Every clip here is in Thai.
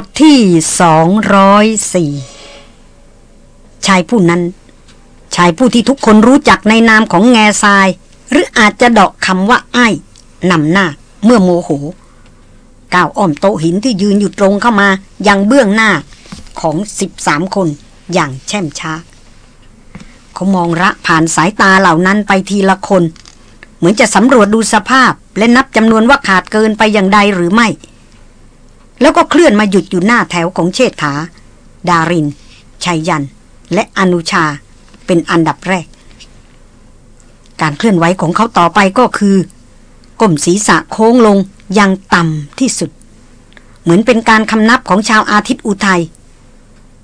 ทที่ 204 ชายผู้นั้น ชายผู้ที่ทุกคนรู้จักในนามของแง่ทราย หรืออาจจะเดาะคำว่าไอ้นำหน้า เมื่อโมโห ก้าวอ้อมโต๊ะหินที่ยืนอยู่ตรงเข้ามายังเบื้องหน้าของ 13 คนอย่างแช่มช้า เขามองระผ่านสายตาเหล่านั้นไปทีละคน เหมือนจะสำรวจดูสภาพและนับจำนวนว่าขาดเกินไปอย่างใดหรือไม่ แล้วก็เคลื่อนมาหยุดอยู่หน้าแถวของเชษฐา ดาริน ชัยยัน และอนุชา เป็นอันดับแรก การเคลื่อนไหวของเขาต่อไปก็คือ ก้มศีรษะโค้งลงยังต่ำที่สุด เหมือนเป็นการคำนับของชาวอาทิตย์อุทัย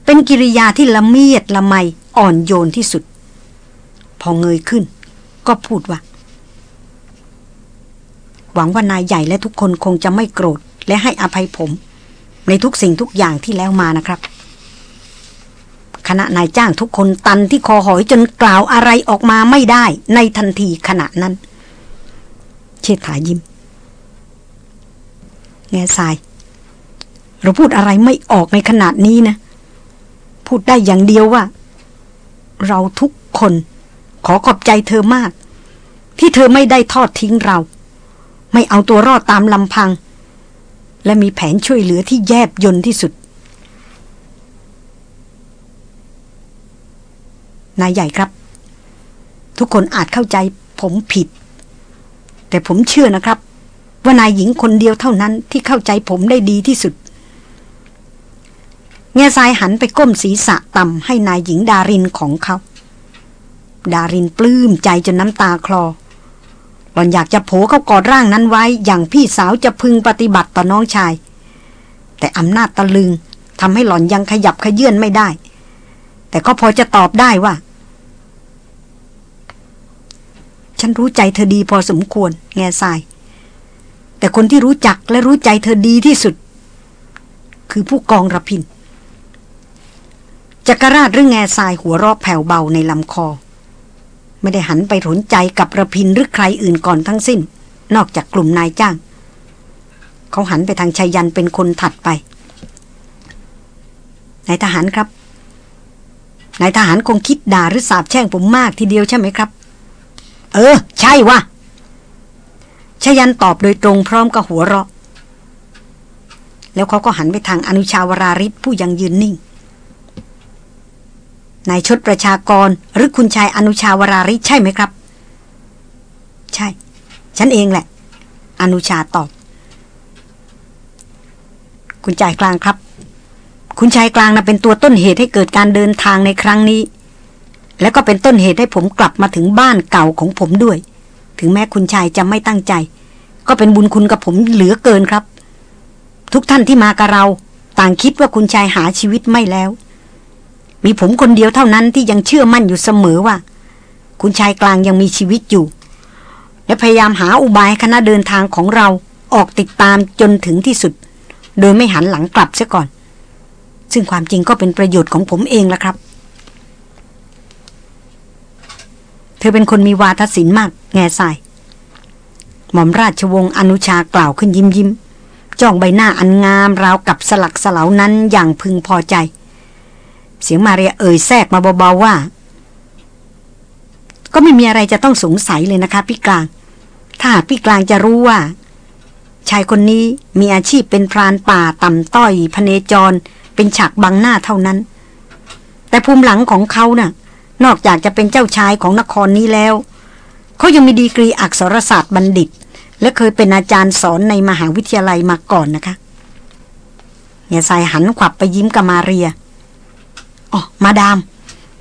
เป็นกิริยาที่ละเมียดละไมอ่อนโยนที่สุด พอเงยขึ้น ก็พูดว่า หวังว่านายใหญ่และทุกคนคงจะไม่โกรธและให้อภัยผม ในทุกสิ่งทุกอย่างที่แล้วมานะครับ คณะนายจ้างทุกคนตันที่คอหอยจนกล่าวอะไรออกมาไม่ได้ ในทันทีขณะนั้น เชษฐายิ้มแง่ทราย เราพูดอะไรไม่ออกในขนาดนี้นะ พูดได้อย่างเดียวว่า เราทุกคนขอขอบใจเธอมาก ที่เธอไม่ได้ทอดทิ้งเรา ไม่เอาตัวรอดตามลำพัง และมีแผนช่วยเหลือที่แยบยนที่สุด นายใหญ่ครับ ทุกคนอาจเข้าใจผมผิด แต่ผมเชื่อนะครับ ว่านายหญิงคนเดียวเท่านั้นที่เข้าใจผมได้ดีที่สุดแง่ทรายหันไปก้มศีรษะต่ำให้นายหญิงดารินของเขา ดารินปลื้มใจจนน้ำตาคลอ หล่อนอยากจะโผเข้ากอดร่างนั้นไว้ อย่างพี่สาวจะพึงปฏิบัติต่อน้องชาย แต่อำนาจตะลึงทำให้หล่อนยังขยับขยื่นไม่ได้ แต่ก็พอจะตอบได้ว่า ฉันรู้ใจเธอดีพอสมควร แง่ทราย แต่คนที่รู้จักและรู้ใจเธอดีที่สุด คือผู้กองระพินจักรราชหรือแง่ทรายหัวรอบแผ่วเบาในลำคอ ไม่ได้หันไปสนใจกับระพินหรือใครอื่นก่อนทั้งสิ้น นอกจากกลุ่มนายจ้าง เขาหันไปทางชายันเป็นคนถัดไปนายทหารครับนายทหารคงคิดด่าหรือสาบแช่งผมมากทีเดียวใช่ไหมครับ เออ ใช่วะชายันตอบโดยตรงพร้อมกับหัวเราะ แล้วเขาก็หันไปทางอนุชาวราริศผู้ยังยืนนิ่ง นายชดประชากรหรือคุณชายอนุชาวราริใช่ไหมครับ ใช่ ฉันเองแหละ อนุชาตอบ คุณชายกลางครับ คุณชายกลางน่ะเป็นตัวต้นเหตุให้เกิดการเดินทางในครั้งนี้ และก็เป็นต้นเหตุให้ผมกลับมาถึงบ้านเก่าของผมด้วย ถึงแม้คุณชายจะไม่ตั้งใจ ก็เป็นบุญคุณกับผมเหลือเกินครับ ทุกท่านที่มากับเรา ต่างคิดว่าคุณชายหาชีวิตไม่แล้ว มีผมคนเดียวเท่านั้นที่ยังเชื่อมั่นอยู่เสมอว่า คุณชายกลางยังมีชีวิตอยู่ และพยายามหาอุบายคณะเดินทางของเราออกติดตามจนถึงที่สุด โดยไม่หันหลังกลับเสียก่อน ซึ่งความจริงก็เป็นประโยชน์ของผมเองละครับ เธอเป็นคนมีวาทศิลป์มาก แง่ทรายหม่อมราชวงศ์อนุชากล่าวขึ้นยิ้มยิ้มจ้องใบหน้าอันงามราวกับสลักสลาวนั้นอย่างพึงพอใจ เสียงมาเรียเอ่ยแทรกมาเบาๆว่า ก็ไม่มีอะไรจะต้องสงสัยเลยนะคะพี่กลาง ถ้าหากพี่กลางจะรู้ว่า ชายคนนี้มีอาชีพเป็นพรานป่าต่ำต้อยพเนจร เป็นฉากบังหน้าเท่านั้น แต่ภูมิหลังของเขาน่ะ นอกจากจะเป็นเจ้าชายของนครนี้แล้ว เขายังมีดีกรีอักษรศาสตร์บัณฑิต และเคยเป็นอาจารย์สอนในมหาวิทยาลัยมาก่อนนะคะเฮียสายหันขวับไปยิ้มกับมาเรีย อ๋อมาดาม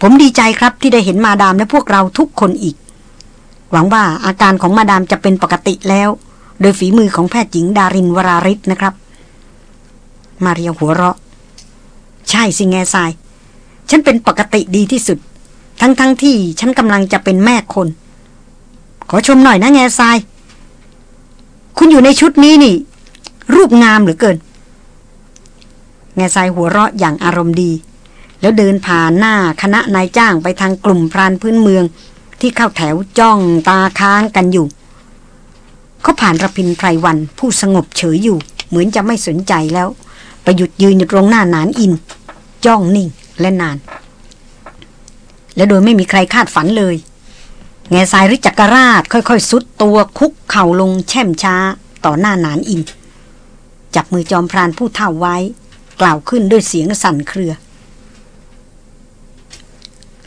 ผมดีใจครับที่ได้เห็นมาดามและพวกเราทุกคนอีก หวังว่าอาการของมาดามจะเป็นปกติแล้ว โดยฝีมือของแพทย์หญิงดารินวราริศนะครับ มาเรียหัวเราะ ใช่สิแง่ทราย ฉันเป็นปกติดีที่สุด ทั้งๆทที่ฉันกำลังจะเป็นแม่คน ขอชมหน่อยนะแง่ทราย คุณอยู่ในชุดนี้นี่ รูปงามเหลือเกินแง่ทรายหัวเราะอย่างอารมณ์ดี แล้วเดินผ่านหน้าคณะนายจ้างไปทางกลุ่มพรานพื้นเมือง ที่เข้าแถวจ้องตาค้างกันอยู่ เขาผ่านระพินไพรวันผู้สงบเฉยอยู่ เหมือนจะไม่สนใจแล้วไปหยุดยืนอยู่ตรงหน้านานอิน จ้องนิ่งและนาน และโดยไม่มีใครคาดฝันเลยแง่สายริจักรราชค่อยๆสุดตัวคุกเข่าลงแช่มช้าต่อหน้านานอิน จับมือจอมพรานผู้เท่าไว้ กล่าวขึ้นด้วยเสียงสั่นเครือ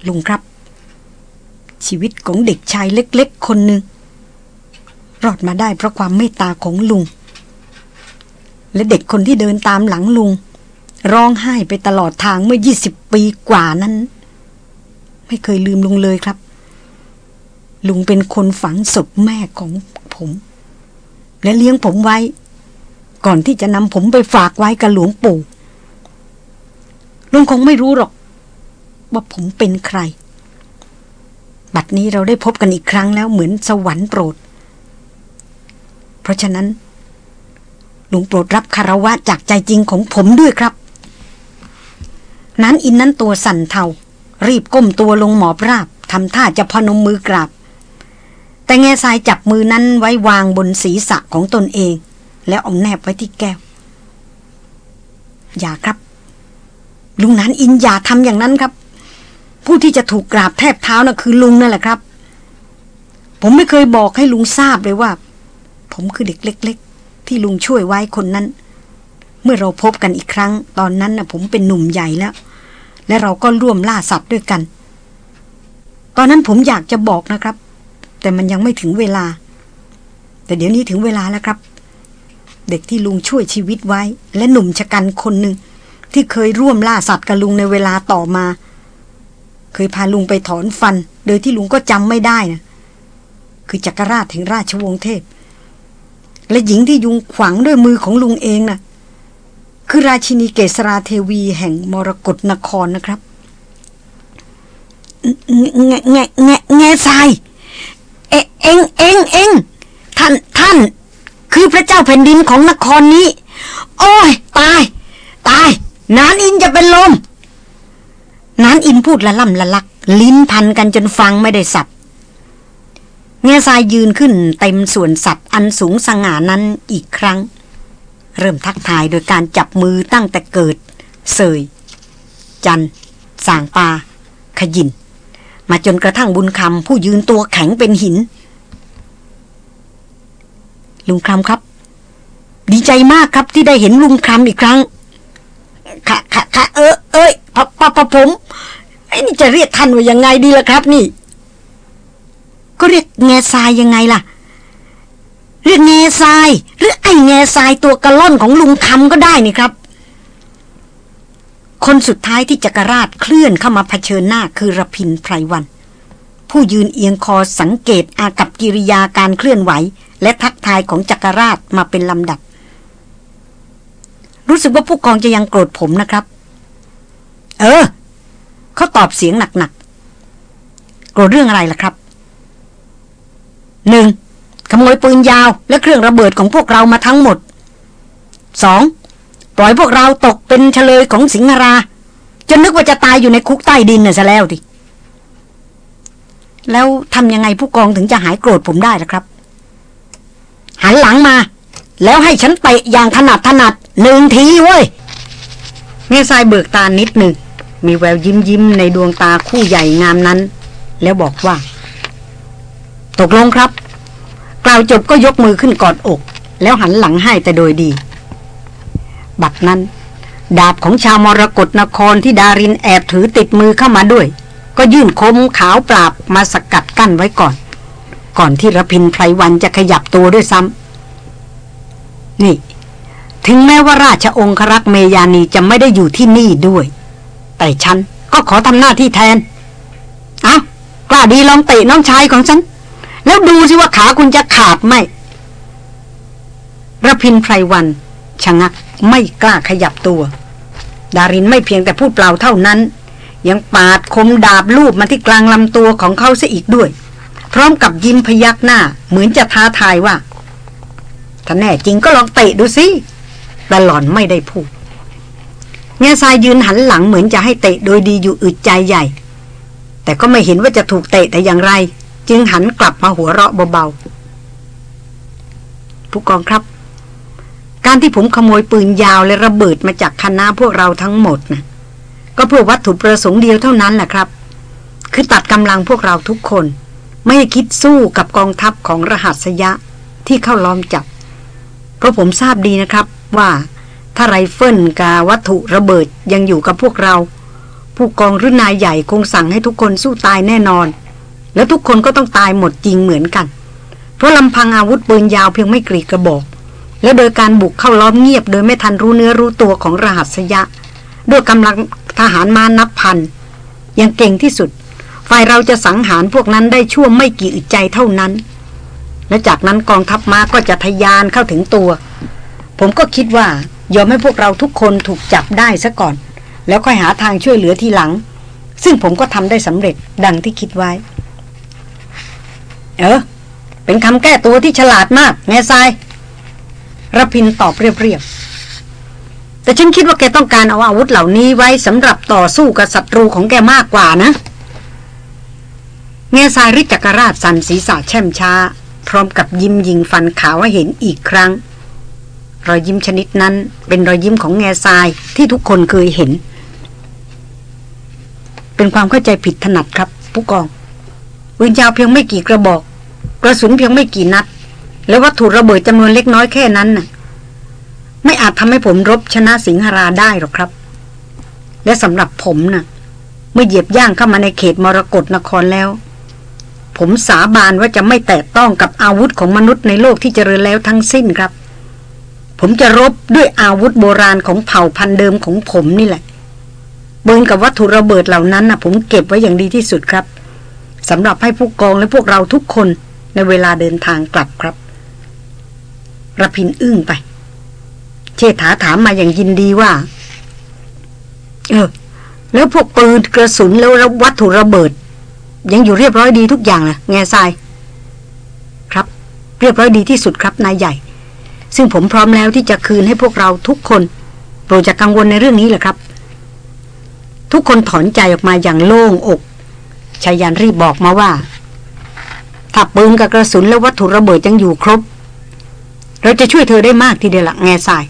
ลุงครับ ชีวิตของเด็กชายเล็ก ๆ คนหนึ่งรอดมาได้เพราะความเมตตาของลุง และเด็กคนที่เดินตามหลังลุง ร้องไห้ไปตลอดทางเมื่อยี่สิบปีกว่านั้น ไม่เคยลืมลุงเลยครับ ลุงเป็นคนฝังศพแม่ของผม และเลี้ยงผมไว้ก่อนที่จะนำผมไปฝากไว้กับหลวงปู่ ลุงคงไม่รู้หรอก ว่าผมเป็นใคร บัดนี้เราได้พบกันอีกครั้งแล้วเหมือนสวรรค์โปรด เพราะฉะนั้นลุงโปรดรับคารวะจากใจจริงของผมด้วยครับ นั้นอินนั้นตัวสั่นเทา รีบก้มตัวลงหมอบราบทำท่าจะพนมมือกราบ แต่แง่ทรายจับมือนั้นไว้วางบนศีรษะของตนเอง แล้วเอาแนบไว้ที่แก้ว อย่าครับลุงนั้นอินอย่าทำอย่างนั้นครับ ผู้ที่จะถูกกราบแทบเท้านะ่ะคือลุงนั่นแหละครับ ผมไม่เคยบอกให้ลุงทราบเลยว่า ผมคือเด็กเล็ก ๆ ที่ลุงช่วยไว้คนนั้น เมื่อเราพบกันอีกครั้ง ตอนนั้นนะ่ะ ผมเป็นหนุ่มใหญ่แล้ว และเราก็ร่วมล่าสัตว์ด้วยกัน ตอนนั้นผมอยากจะบอกนะครับ แต่มันยังไม่ถึงเวลา แต่เดี๋ยวนี้ถึงเวลาแล้วครับ เด็กที่ลุงช่วยชีวิตไว้ และหนุ่มชะกันคนหนึ่งที่เคยร่วมล่าสัตว์กับลุงในเวลาต่อมา เคยพาลุงไปถอนฟัน โดยที่ลุงก็จำไม่ได้นะคือจักรราชแห่งราชวงศ์เทพ และหญิงที่ยุงขวางด้วยมือของลุงเองนะ่ะ คือราชินีเกษราเทวีแห่งมรกรนครนะครับแงแงแงแงทรายเอเอ็งเอ็งเอ็งท่านท่าน คือพระเจ้าแผ่นดินของนครนี้ โอ้ย ตาย ตาย นานอินจะเป็นลม นานอินพูดละล่ำละลัก ลิ้นพันกันจนฟังไม่ได้สับเงาทรายยืนขึ้นเต็มส่วนสัตว์อันสูงสง่านั้นอีกครั้ง เริ่มทักทายโดยการจับมือตั้งแต่เกิด เสย จันสางปา ขยิน มาจนกระทั่งบุญคำผู้ยืนตัวแข็งเป็นหิน ลุงคำครับ ดีใจมากครับที่ได้เห็นลุงคำอีกครั้ง ค่ะค่ะค่ะเออเอ้ยพพพผมไอ้นี่จะเรียกท่านว่ายังไงดีล่ะครับ นี่ ก็เรียกแง่ทรายยังไงล่ะ เรียกแง่ทราย หรือไอ้แง่ทรายตัวกระล่อนของลุงคำก็ได้นี่ครับ คนสุดท้ายที่จักรราชเคลื่อนเข้ามาเผชิญหน้าคือระพินไพรวัน ผู้ยืนเอียงคอสังเกตอากับกิริยาการเคลื่อนไหว และทักทายของจักรราชมาเป็นลำดับ รู้สึกว่าผู้กองจะยังโกรธผมนะครับ เออ เขาตอบเสียงหนักๆ โกรธเรื่องอะไรล่ะครับหนึ่งขโมยปืนยาวและเครื่องระเบิดของพวกเรามาทั้งหมดสองปล่อยพวกเราตกเป็นเฉลยของสิงหราจนนึกว่าจะตายอยู่ในคุกใต้ดินน่ะซะแล้วดิแล้วทำยังไงผู้กองถึงจะหายโกรธผมได้ล่ะครับ หันหลังมา แล้วให้ฉันเตะอย่างถนัดถนัด หนึ่งทีเว้ยเงซายเบิกตานิดหนึ่ง มีแววยิ้มยิ้มในดวงตาคู่ใหญ่งามนั้น แล้วบอกว่า ตกลงครับ กล่าวจบก็ยกมือขึ้นกอดอก แล้วหันหลังให้แต่โดยดี บัดนั้น ดาบของชาวมรกรนครที่ดารินแอบถือติดมือเข้ามาด้วย ก็ยื่นคมขาวปราบมาสกัดกั้นไว้ก่อน ก่อนที่ระพินไพรวันจะขยับตัวด้วยซ้ำนี่ ถึงแม้ว่าราชองครักษ์เมยานีจะไม่ได้อยู่ที่นี่ด้วย แต่ฉันก็ขอทำหน้าที่แทนเอากล้าดีลองเตะน้องชายของฉัน แล้วดูสิว่าขาคุณจะขาดไหมระพินไพรวันชะงักไม่กล้าขยับตัว ดารินไม่เพียงแต่พูดเปล่าเท่านั้น ยังปาดคมดาบลูบมาที่กลางลำตัวของเขาเสียอีกด้วย พร้อมกับยิ้มพยักหน้า เหมือนจะท้าทายว่าถ้าแน่จริงก็ลองเตะดูสิ แต่หล่อนไม่ได้พูดเงาทรายยืนหันหลังเหมือนจะให้เตะโดยดีอยู่อึดใจใหญ่ แต่ก็ไม่เห็นว่าจะถูกเตะแต่อย่างไร จึงหันกลับมาหัวเราะเบาๆผู้กองครับ การที่ผมขโมยปืนยาวและระเบิดมาจากคณะพวกเราทั้งหมดนะก็เพื่อวัตถุประสงค์เดียวเท่านั้นแหละครับ คือตัดกำลังพวกเราทุกคน ไม่คิดสู้กับกองทัพของรหัสยะที่เข้าล้อมจับเพราะผมทราบดีนะครับ ว่าถ้าไรเฟิลกับวัตถุระเบิดยังอยู่กับพวกเรา ผู้กองหรือนายใหญ่คงสั่งให้ทุกคนสู้ตายแน่นอน แล้วทุกคนก็ต้องตายหมดจริงเหมือนกัน เพราะลำพังอาวุธปืนยาวเพียงไม่กรีกระบอก และโดยการบุกเข้าล้อมเงียบ โดยไม่ทันรู้เนื้อรู้ตัวของรหัสยะ ด้วยกำลังทหารมานับพันยังเก่งที่สุด ฝ่ายเราจะสังหารพวกนั้นได้ชั่วไม่กี่อึดใจเท่านั้น และจากนั้นกองทัพม้าก็จะทยานเข้าถึงตัว ผมก็คิดว่ายอมให้พวกเราทุกคนถูกจับได้ซะก่อน แล้วค่อยหาทางช่วยเหลือทีหลัง ซึ่งผมก็ทำได้สำเร็จดังที่คิดไว้ เออ เป็นคำแก้ตัวที่ฉลาดมาก แง่ทรายรพินตอบเรียบๆ แต่ฉันคิดว่าแกต้องการเอาอาวุธเหล่านี้ไว้สำหรับต่อสู้กับศัตรูของแกมากกว่านะ แง่ทรายริจักรราชสันศีรษะแช่มช้า พร้อมกับยิ้มยิงฟันขาวให้เห็นอีกครั้ง รอยยิ้มชนิดนั้นเป็นรอยยิ้มของแง่ทรายที่ทุกคนเคยเห็น เป็นความเข้าใจผิดถนัดครับ ผู้กองปืนยาวเพียงไม่กี่กระบอก กระสุนเพียงไม่กี่นัด และวัตถุระเบิดจำนวนเล็กน้อยแค่นั้นน่ะ ไม่อาจทำให้ผมรบชนะสิงหราได้หรอกครับ และสำหรับผมน่ะ เมื่อเหยียบย่างเข้ามาในเขตมรกรนครแล้ว ผมสาบานว่าจะไม่แตะต้องกับอาวุธของมนุษย์ในโลกที่เจริญแล้วทั้งสิ้นครับ ผมจะรบด้วยอาวุธโบราณของเผ่าพันธุ์เดิมของผมนี่แหละเบินกับวัตถุระเบิดเหล่านั้นนะผมเก็บไว้อย่างดีที่สุดครับสำหรับให้ผู้กองและพวกเราทุกคนในเวลาเดินทางกลับครับระพินอึ้งไป เชษฐาถามมาอย่างยินดีว่า เออ แล้วพวกปืนกระสุนแล้ววัตถุระเบิด ยังอยู่เรียบร้อยดีทุกอย่างนะแง่ทราย ครับ เรียบร้อยดีที่สุดครับนายใหญ่ ซึ่งผมพร้อมแล้วที่จะคืนให้พวกเราทุกคน โปรดจะกังวลในเรื่องนี้แหละครับ ทุกคนถอนใจออกมาอย่างโล่งอกชายันรีบบอกมาว่า ถ้าปืนกับกระสุนและวัตถุระเบิดยังอยู่ครบ เราจะช่วยเธอได้มากทีเดียวละแง่ทราย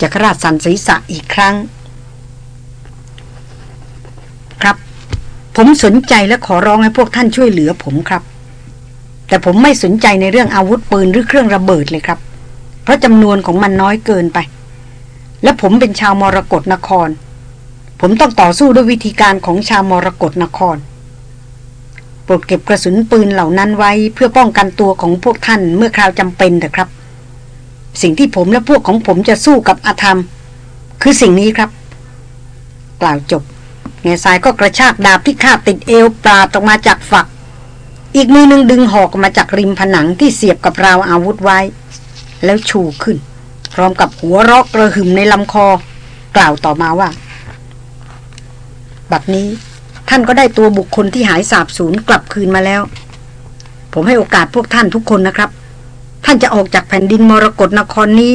จักรราชสันศีษะอีกครั้ง ครับ ผมสนใจและขอร้องให้พวกท่านช่วยเหลือผมครับ แต่ผมไม่สนใจในเรื่องอาวุธปืนหรือเครื่องระเบิดเลยครับ เพราะจำนวนของมันน้อยเกินไป และผมเป็นชาวมรกรนคร ผมต้องต่อสู้ด้วยวิธีการของชาวมรกรนครโปรดเก็บกระสุนปืนเหล่านั้นไว้เพื่อป้องกันตัวของพวกท่านเมื่อคราวจำเป็นเถอะครับ สิ่งที่ผมและพวกของผมจะสู้กับอาธรรม คือสิ่งนี้ครับ กล่าวจบเงยสายก็กระชากดาบที่คาดติดเอวปลาออกมาจากฝัก อีกมือหนึ่งดึงหอกมาจากริมผนังที่เสียบกับราวอาวุธไว้ แล้วชูขึ้น พร้อมกับหัวรอกระหึ่มในลำคอ กล่าวต่อมาว่า บัดนี้ท่านก็ได้ตัวบุคคลที่หายสาบสูญกลับคืนมาแล้ว ผมให้โอกาสพวกท่านทุกคนนะครับ ท่านจะออกจากแผ่นดินมรกรนครนี้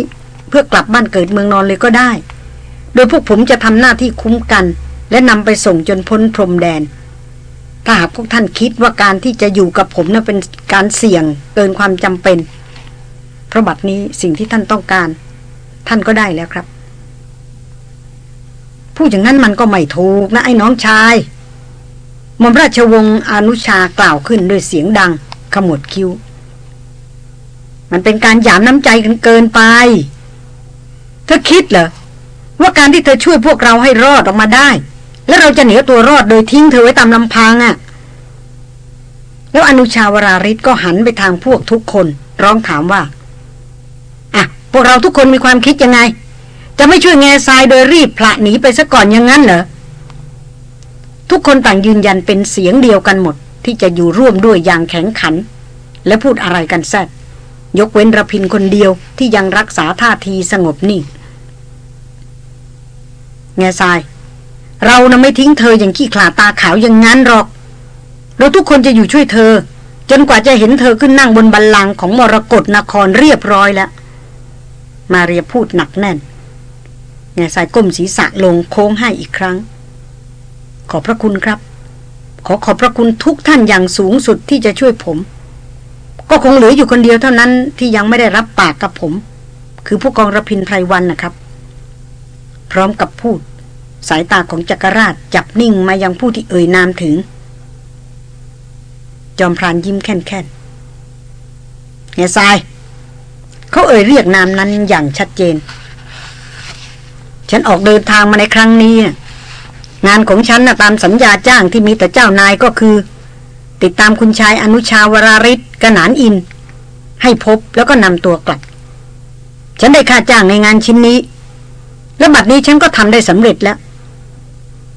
เพื่อกลับบ้านเกิดเมืองนอนเลยก็ได้ โดยพวกผมจะทำหน้าที่คุ้มกัน และนำไปส่งจนพ้นพรมแดน ถ้าหากพวกท่านคิดว่าการที่จะอยู่กับผมนะ่ะเป็นการเสี่ยงเกินความจำเป็น เพราะบัดนี้สิ่งที่ท่านต้องการ ท่านก็ได้แล้วครับ พูดอย่างนั้นมันก็ไม่ถูกนะไอ้น้องชายมอมราชวงศ์อนุชากล่าวขึ้นด้วยเสียงดัง ขมวดคิ้ว มันเป็นการหยามน้ำใจกันเกินไป เธอคิดเหรอว่าการที่เธอช่วยพวกเราให้รอดออกมาได้ แล้วเราจะเหนียวตัวรอดโดยทิ้งเธอไว้ตามลำพังอะ่ะ แล้วอนุชาวราริศก็หันไปทางพวกทุกคน ร้องถามว่า อะ พวกเราทุกคนมีความคิดยังไง จะไม่ช่วยแง่ทรายโดยรีบพละหนีไปซะก่อนอย่างนั้นเหรอ ทุกคนต่างยืนยันเป็นเสียงเดียวกันหมด ที่จะอยู่ร่วมด้วยอย่างแข็งขัน และพูดอะไรกันแซดยกเว้นระพินคนเดียวที่ยังรักษาท่าทีสงบนิ่ง แง่ทราย เรานะไม่ทิ้งเธออย่างขี้ขลาตาขาวอย่างนั้นหรอก เราทุกคนจะอยู่ช่วยเธอ จนกว่าจะเห็นเธอขึ้นนั่งบนบัลลังก์ของมรกรนครเรียบร้อยแล้ว มาเรียพูดหนักแน่นเงยสายก้มศีรษะลงโค้งให้อีกครั้ง ขอบพระคุณครับ ขอขอบพระคุณทุกท่านอย่างสูงสุดที่จะช่วยผม ก็คงเหลืออยู่คนเดียวเท่านั้นที่ยังไม่ได้รับปากกับผม คือผู้กองระพินไพรวันนะครับ พร้อมกับพูด สายตาของจักรราชจับนิ่งมายังผู้ที่เอ่ยนามถึง จอมพรานยิ้มแค่นๆเฮทราย เขาเอ่ยเรียกนามนั้นอย่างชัดเจน ฉันออกเดินทางมาในครั้งนี้ งานของฉันนะตามสัญญาจ้างที่มีแต่เจ้านายก็คือ ติดตามคุณชายอนุชาวราริศกนานอิน ให้พบแล้วก็นำตัวกลับ ฉันได้ค่าจ้างในงานชิ้นนี้และบัดนี้ฉันก็ทำได้สำเร็จแล้ว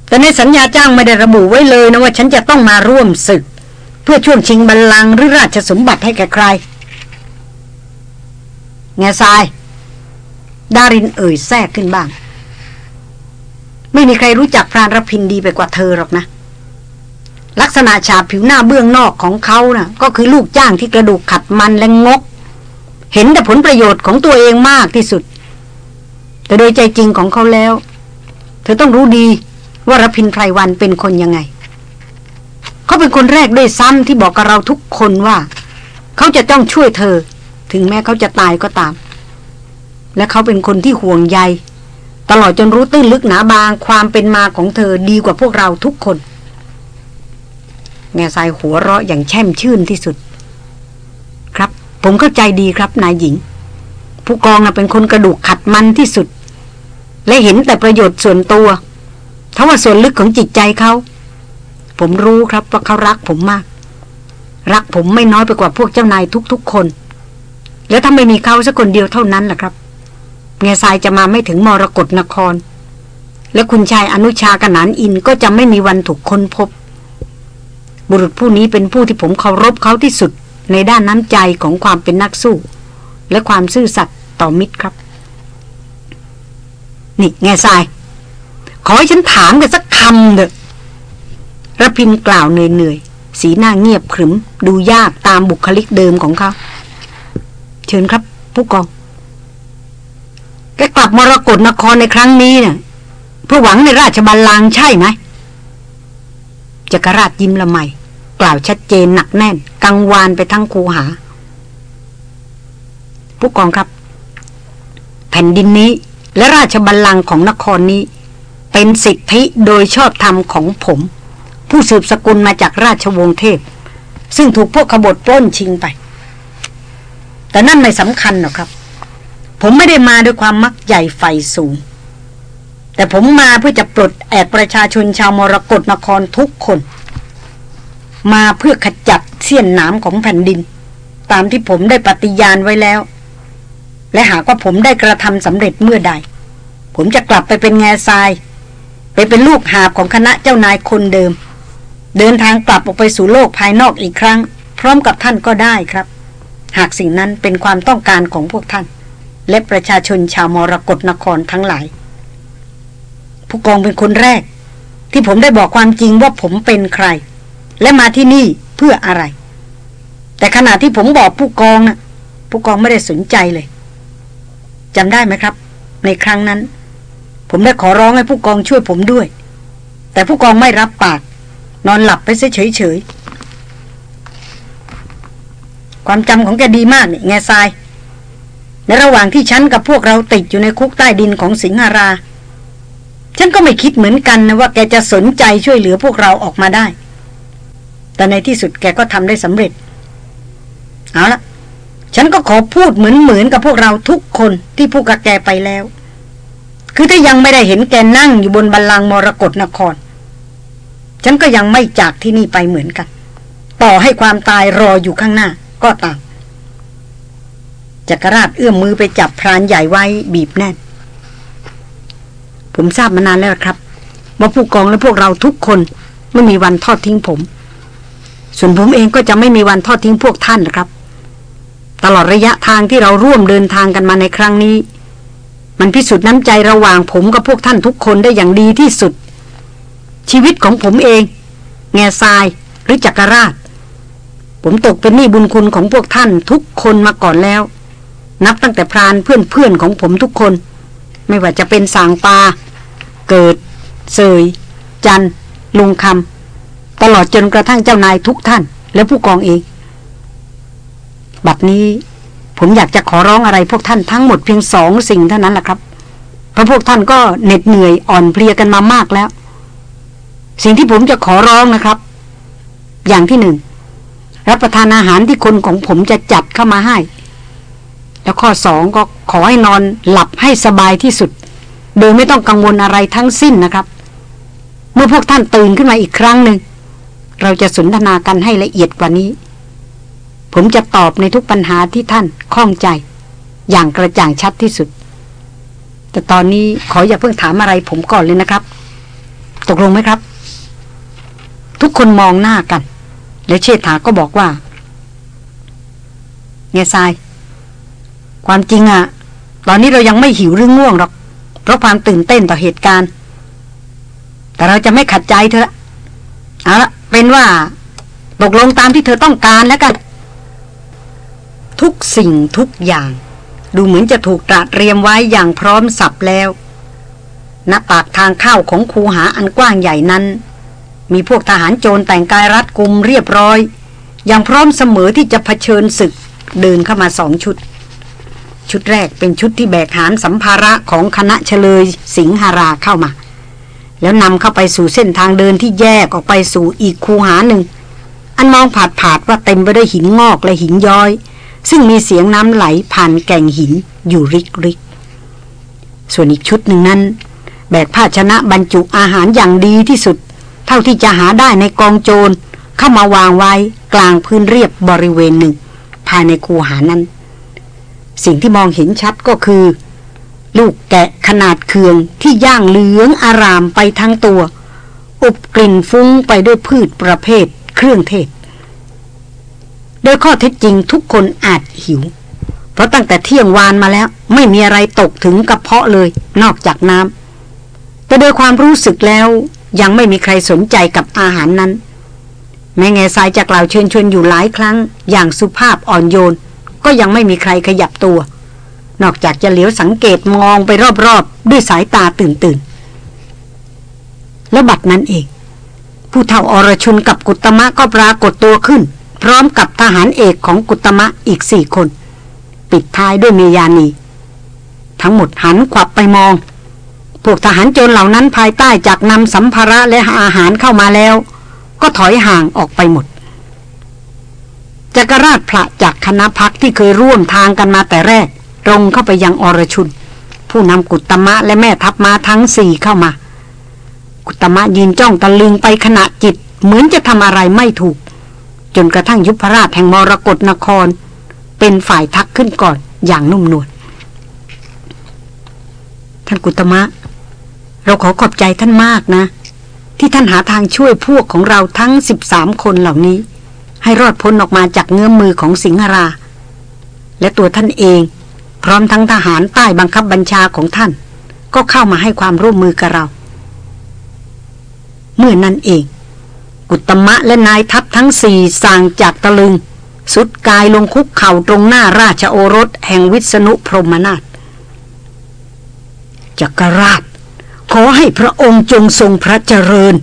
แต่ในสัญญาจ้างไม่ได้ระบุไว้เลยนะว่าฉันจะต้องมาร่วมศึก เพื่อช่วงชิงบัลลังก์หรือราชสมบัติให้แก่ใคร แง่ทราย ดารินเอ่ยแทรกขึ้นบ้าง ไม่มีใครรู้จักพรานรพินดีไปกว่าเธอหรอกนะ ลักษณะฉาบผิวหน้าเบื้องนอกของเขานะ่ะ ก็คือลูกจ้างที่กระดูกขัดมันและงก เห็นแต่ผลประโยชน์ของตัวเองมากที่สุด แต่โดยใจจริงของเขาแล้ว เธอต้องรู้ดี ว่ารพินไพรวันเป็นคนยังไง เขาเป็นคนแรกด้วยซ้ำที่บอกกับเราทุกคนว่า เขาจะต้องช่วยเธอ ถึงแม้เขาจะตายก็ตาม และเขาเป็นคนที่ห่วงใย ตลอดจนรู้ตื้นลึกหนาบางความเป็นมาของเธอดีกว่าพวกเราทุกคนแง่ทรายหัวเราะอย่างแช่มชื่นที่สุด ครับ ผมเข้าใจดีครับนายหญิง ผู้กองนะเป็นคนกระดูกขัดมันที่สุด และเห็นแต่ประโยชน์ส่วนตัว ทว่าส่วนลึกของจิตใจเขา ผมรู้ครับว่าเขารักผมมาก รักผมไม่น้อยไปกว่าพวกเจ้านายทุกๆคน แล้วถ้าไม่มีเขาสักคนเดียวเท่านั้นล่ะครับเงาทรายจะมาไม่ถึงมรกรนคร และคุณชายอนุชากนานอินก็จะไม่มีวันถูกค้นพบ บุรุษผู้นี้เป็นผู้ที่ผมเคารพเขาที่สุดในด้านน้ำใจของความเป็นนักสู้ และความซื่อสัตย์ต่อมิตรครับ นี่แง่ทราย ขอให้ฉันถามกันสักคำเถอะระพินกล่าวเหนื่อยๆ สีหน้าเงียบขรึม ดูยากตามบุคลิกเดิมของเขา เชิญครับ ผู้กอง แกกลับมรกรนครในครั้งนี้เนะ่ะเพื่อหวังในราชบัลลังก์ใช่ไหมจักรราชยิ้มละไมกล่าวชัดเจนหนักแน่น กังวานไปทั้งคูหา ผู้กองครับ แผ่นดินนี้และราชบัลลังก์ของนครนี้ เป็นสิทธิโดยชอบธรรมของผม ผู้สืบสกุลมาจากราชวงศ์เทพ ซึ่งถูกพวกขบฏปล้นชิงไป แต่นั่นไม่สำคัญหรอกครับ ผมไม่ได้มาด้วยความมักใหญ่ไฟสูง แต่ผมมาเพื่อจะปลดแอกประชาชนชาวมรกรนครทุกคน มาเพื่อขจัดเสี้ยนหนามของแผ่นดิน ตามที่ผมได้ปฏิญาณไว้แล้ว และหากว่าผมได้กระทำสำเร็จเมื่อใด ผมจะกลับไปเป็นแง่ทราย ไปเป็นลูกหาบของคณะเจ้านายคนเดิม เดินทางกลับออกไปสู่โลกภายนอกอีกครั้ง พร้อมกับท่านก็ได้ครับ หากสิ่งนั้นเป็นความต้องการของพวกท่าน และประชาชนชาวมรกรนครทั้งหลาย ผู้กองเป็นคนแรก ที่ผมได้บอกความจริงว่าผมเป็นใคร และมาที่นี่เพื่ออะไร แต่ขณะที่ผมบอกผู้กองนะ่ะผู้กองไม่ได้สนใจเลยจำได้ไหมครับ ในครั้งนั้น ผมได้ขอร้องให้ผู้กองช่วยผมด้วย แต่ผู้กองไม่รับปาก นอนหลับไปเฉยเฉยความจำของแกดีมากนี่แง่ทราย ในระหว่างที่ฉันกับพวกเราติดอยู่ในคุกใต้ดินของสิงหารา ฉันก็ไม่คิดเหมือนกันนะว่าแกจะสนใจช่วยเหลือพวกเราออกมาได้ แต่ในที่สุดแกก็ทำได้สำเร็จ เอาละฉันก็ขอพูดเหมือนเหมือนกับพวกเราทุกคนที่พูดกับแกไปแล้ว คือถ้ายังไม่ได้เห็นแกนั่งอยู่บนบัลลังก์มรกรนคร ฉันก็ยังไม่จากที่นี่ไปเหมือนกัน ต่อให้ความตายรออยู่ข้างหน้าก็ตามจักรราชเอื้อมมือไปจับพรานใหญ่ไว้บีบแน่น ผมทราบมานานแล้วครับว่าผู้กองและพวกเราทุกคนไม่มีวันทอดทิ้งผม ส่วนผมเองก็จะไม่มีวันทอดทิ้งพวกท่านนะครับ ตลอดระยะทางที่เราร่วมเดินทางกันมาในครั้งนี้ มันพิสูจน์น้ำใจระหว่างผมกับพวกท่านทุกคนได้อย่างดีที่สุด ชีวิตของผมเอง แง่ทรายหรือจักรราช ผมตกเป็นหนี้บุญคุณของพวกท่านทุกคนมาก่อนแล้ว นับตั้งแต่พรานเพื่อนๆของผมทุกคน ไม่ว่าจะเป็นสางปา เกิด เสย จันลุงคำตลอดจนกระทั่งเจ้านายทุกท่าน และผู้กองเอง บัดนี้ ผมอยากจะขอร้องอะไรพวกท่านทั้งหมดเพียงสองสิ่งเท่านั้นแหละครับ เพราะพวกท่านก็เหน็ดเหนื่อยอ่อนเพลียกันมามากแล้ว สิ่งที่ผมจะขอร้องนะครับ อย่างที่หนึ่งรับประทานอาหารที่คนของผมจะจัดเข้ามาให้ แล้วข้อสองก็ขอให้นอนหลับให้สบายที่สุด โดยไม่ต้องกังวลอะไรทั้งสิ้นนะครับ เมื่อพวกท่านตื่นขึ้นมาอีกครั้งหนึ่งเราจะสนทนากันให้ละเอียดกว่านี้ ผมจะตอบในทุกปัญหาที่ท่านข้องใจ อย่างกระจ่างชัดที่สุด แต่ตอนนี้ขออย่าเพิ่งถามอะไรผมก่อนเลยนะครับ ตกลงไหมครับ ทุกคนมองหน้ากัน และเชษฐาก็บอกว่าเงยทราย ความจริงอะตอนนี้เรายังไม่หิวหรือง่วงหรอก เพราะความตื่นเต้นต่อเหตุการณ์ แต่เราจะไม่ขัดใจเธอเอาละเป็นว่าตกลงตามที่เธอต้องการแล้วกัน ทุกสิ่งทุกอย่าง ดูเหมือนจะถูกตระเตรียมไว้อย่างพร้อมสับแล้วณปากทางเข้าของคูหาอันกว้างใหญ่นั้น มีพวกทหารโจรแต่งกายรัดกุมเรียบร้อย อย่างพร้อมเสมอที่จะเผชิญศึกเดินเข้ามาสองชุด ชุดแรกเป็นชุดที่แบกหามสัมภาระของคณะเฉลยสิงหาราเข้ามา แล้วนำเข้าไปสู่เส้นทางเดินที่แยกออกไปสู่อีกคูหาหนึ่ง อันมองผาดผาดว่าเต็มไปด้วยหินงอกและหินย้อย ซึ่งมีเสียงน้ำไหลผ่านแก่งหินอยู่ริกริก ส่วนอีกชุดหนึ่งนั้น แบกภาชนะบรรจุอาหารอย่างดีที่สุด เท่าที่จะหาได้ในกองโจรเข้ามาวางไว้กลางพื้นเรียบบริเวณหนึ่ง ภายในคูหานั้น สิ่งที่มองเห็นชัดก็คือ ลูกแกะขนาดเคืองที่ย่างเหลืองอารามไปทั้งตัวอบกลิ่นฟุ้งไปด้วยพืชประเภท เครื่องเทศ โดยข้อเท็จจริงทุกคนอาจหิว เพราะตั้งแต่เที่ยงวานมาแล้ว ไม่มีอะไรตกถึงกระเพาะเลย นอกจากน้ำแต่โดยความรู้สึกแล้ว ยังไม่มีใครสนใจกับอาหารนั้น แม้แง่สายจะกล่าวเชิญชวนอยู่หลายครั้ง อย่างสุภาพอ่อนโยน ก็ยังไม่มีใครขยับตัว นอกจากจะเหลียวสังเกตมองไปรอบๆ ด้วยสายตาตื่นตื่นแล้วบัดนั้นเองผู้เฒ่าอรชุนกับกุตมะก็ปรากฏตัวขึ้น พร้อมกับทหารเอกของกุตมะอีกสี่คน ปิดท้ายด้วยเมยานี ทั้งหมดหันขวับไปมอง พวกทหารโจรเหล่านั้นภายใต้จากนำสัมภาระและอาหารเข้ามาแล้ว ก็ถอยห่างออกไปหมดจักรราชพระจากคณะพักที่เคยร่วมทางกันมาแต่แรก ตรงเข้าไปยังอรชุน ผู้นำกุตมะและแม่ทัพมาทั้งสี่เข้ามา กุตมะยืนจ้องตะลึงไปขณะจิต เหมือนจะทำอะไรไม่ถูก จนกระทั่งยุพราชแห่งมรกรนคร เป็นฝ่ายทักขึ้นก่อนอย่างนุ่มนวลท่านกุตมะ เราขอขอบใจท่านมากนะ ที่ท่านหาทางช่วยพวกของเราทั้งสิบสามคนเหล่านี้ ให้รอดพ้นออกมาจากเงื้อมมือของสิงหรา และตัวท่านเอง พร้อมทั้งทหารใต้บังคับบัญชาของท่าน ก็เข้ามาให้ความร่วมมือกับเรา เมื่อนั้นเอง กุตมะและนายทัพทั้งสี่สั่งจากตะลึง สุดกายลงคุกเข่าตรงหน้าราชโอรสแห่งวิษณุพรหมนาถจักรราช ขอให้พระองค์จงทรงพระเจริญ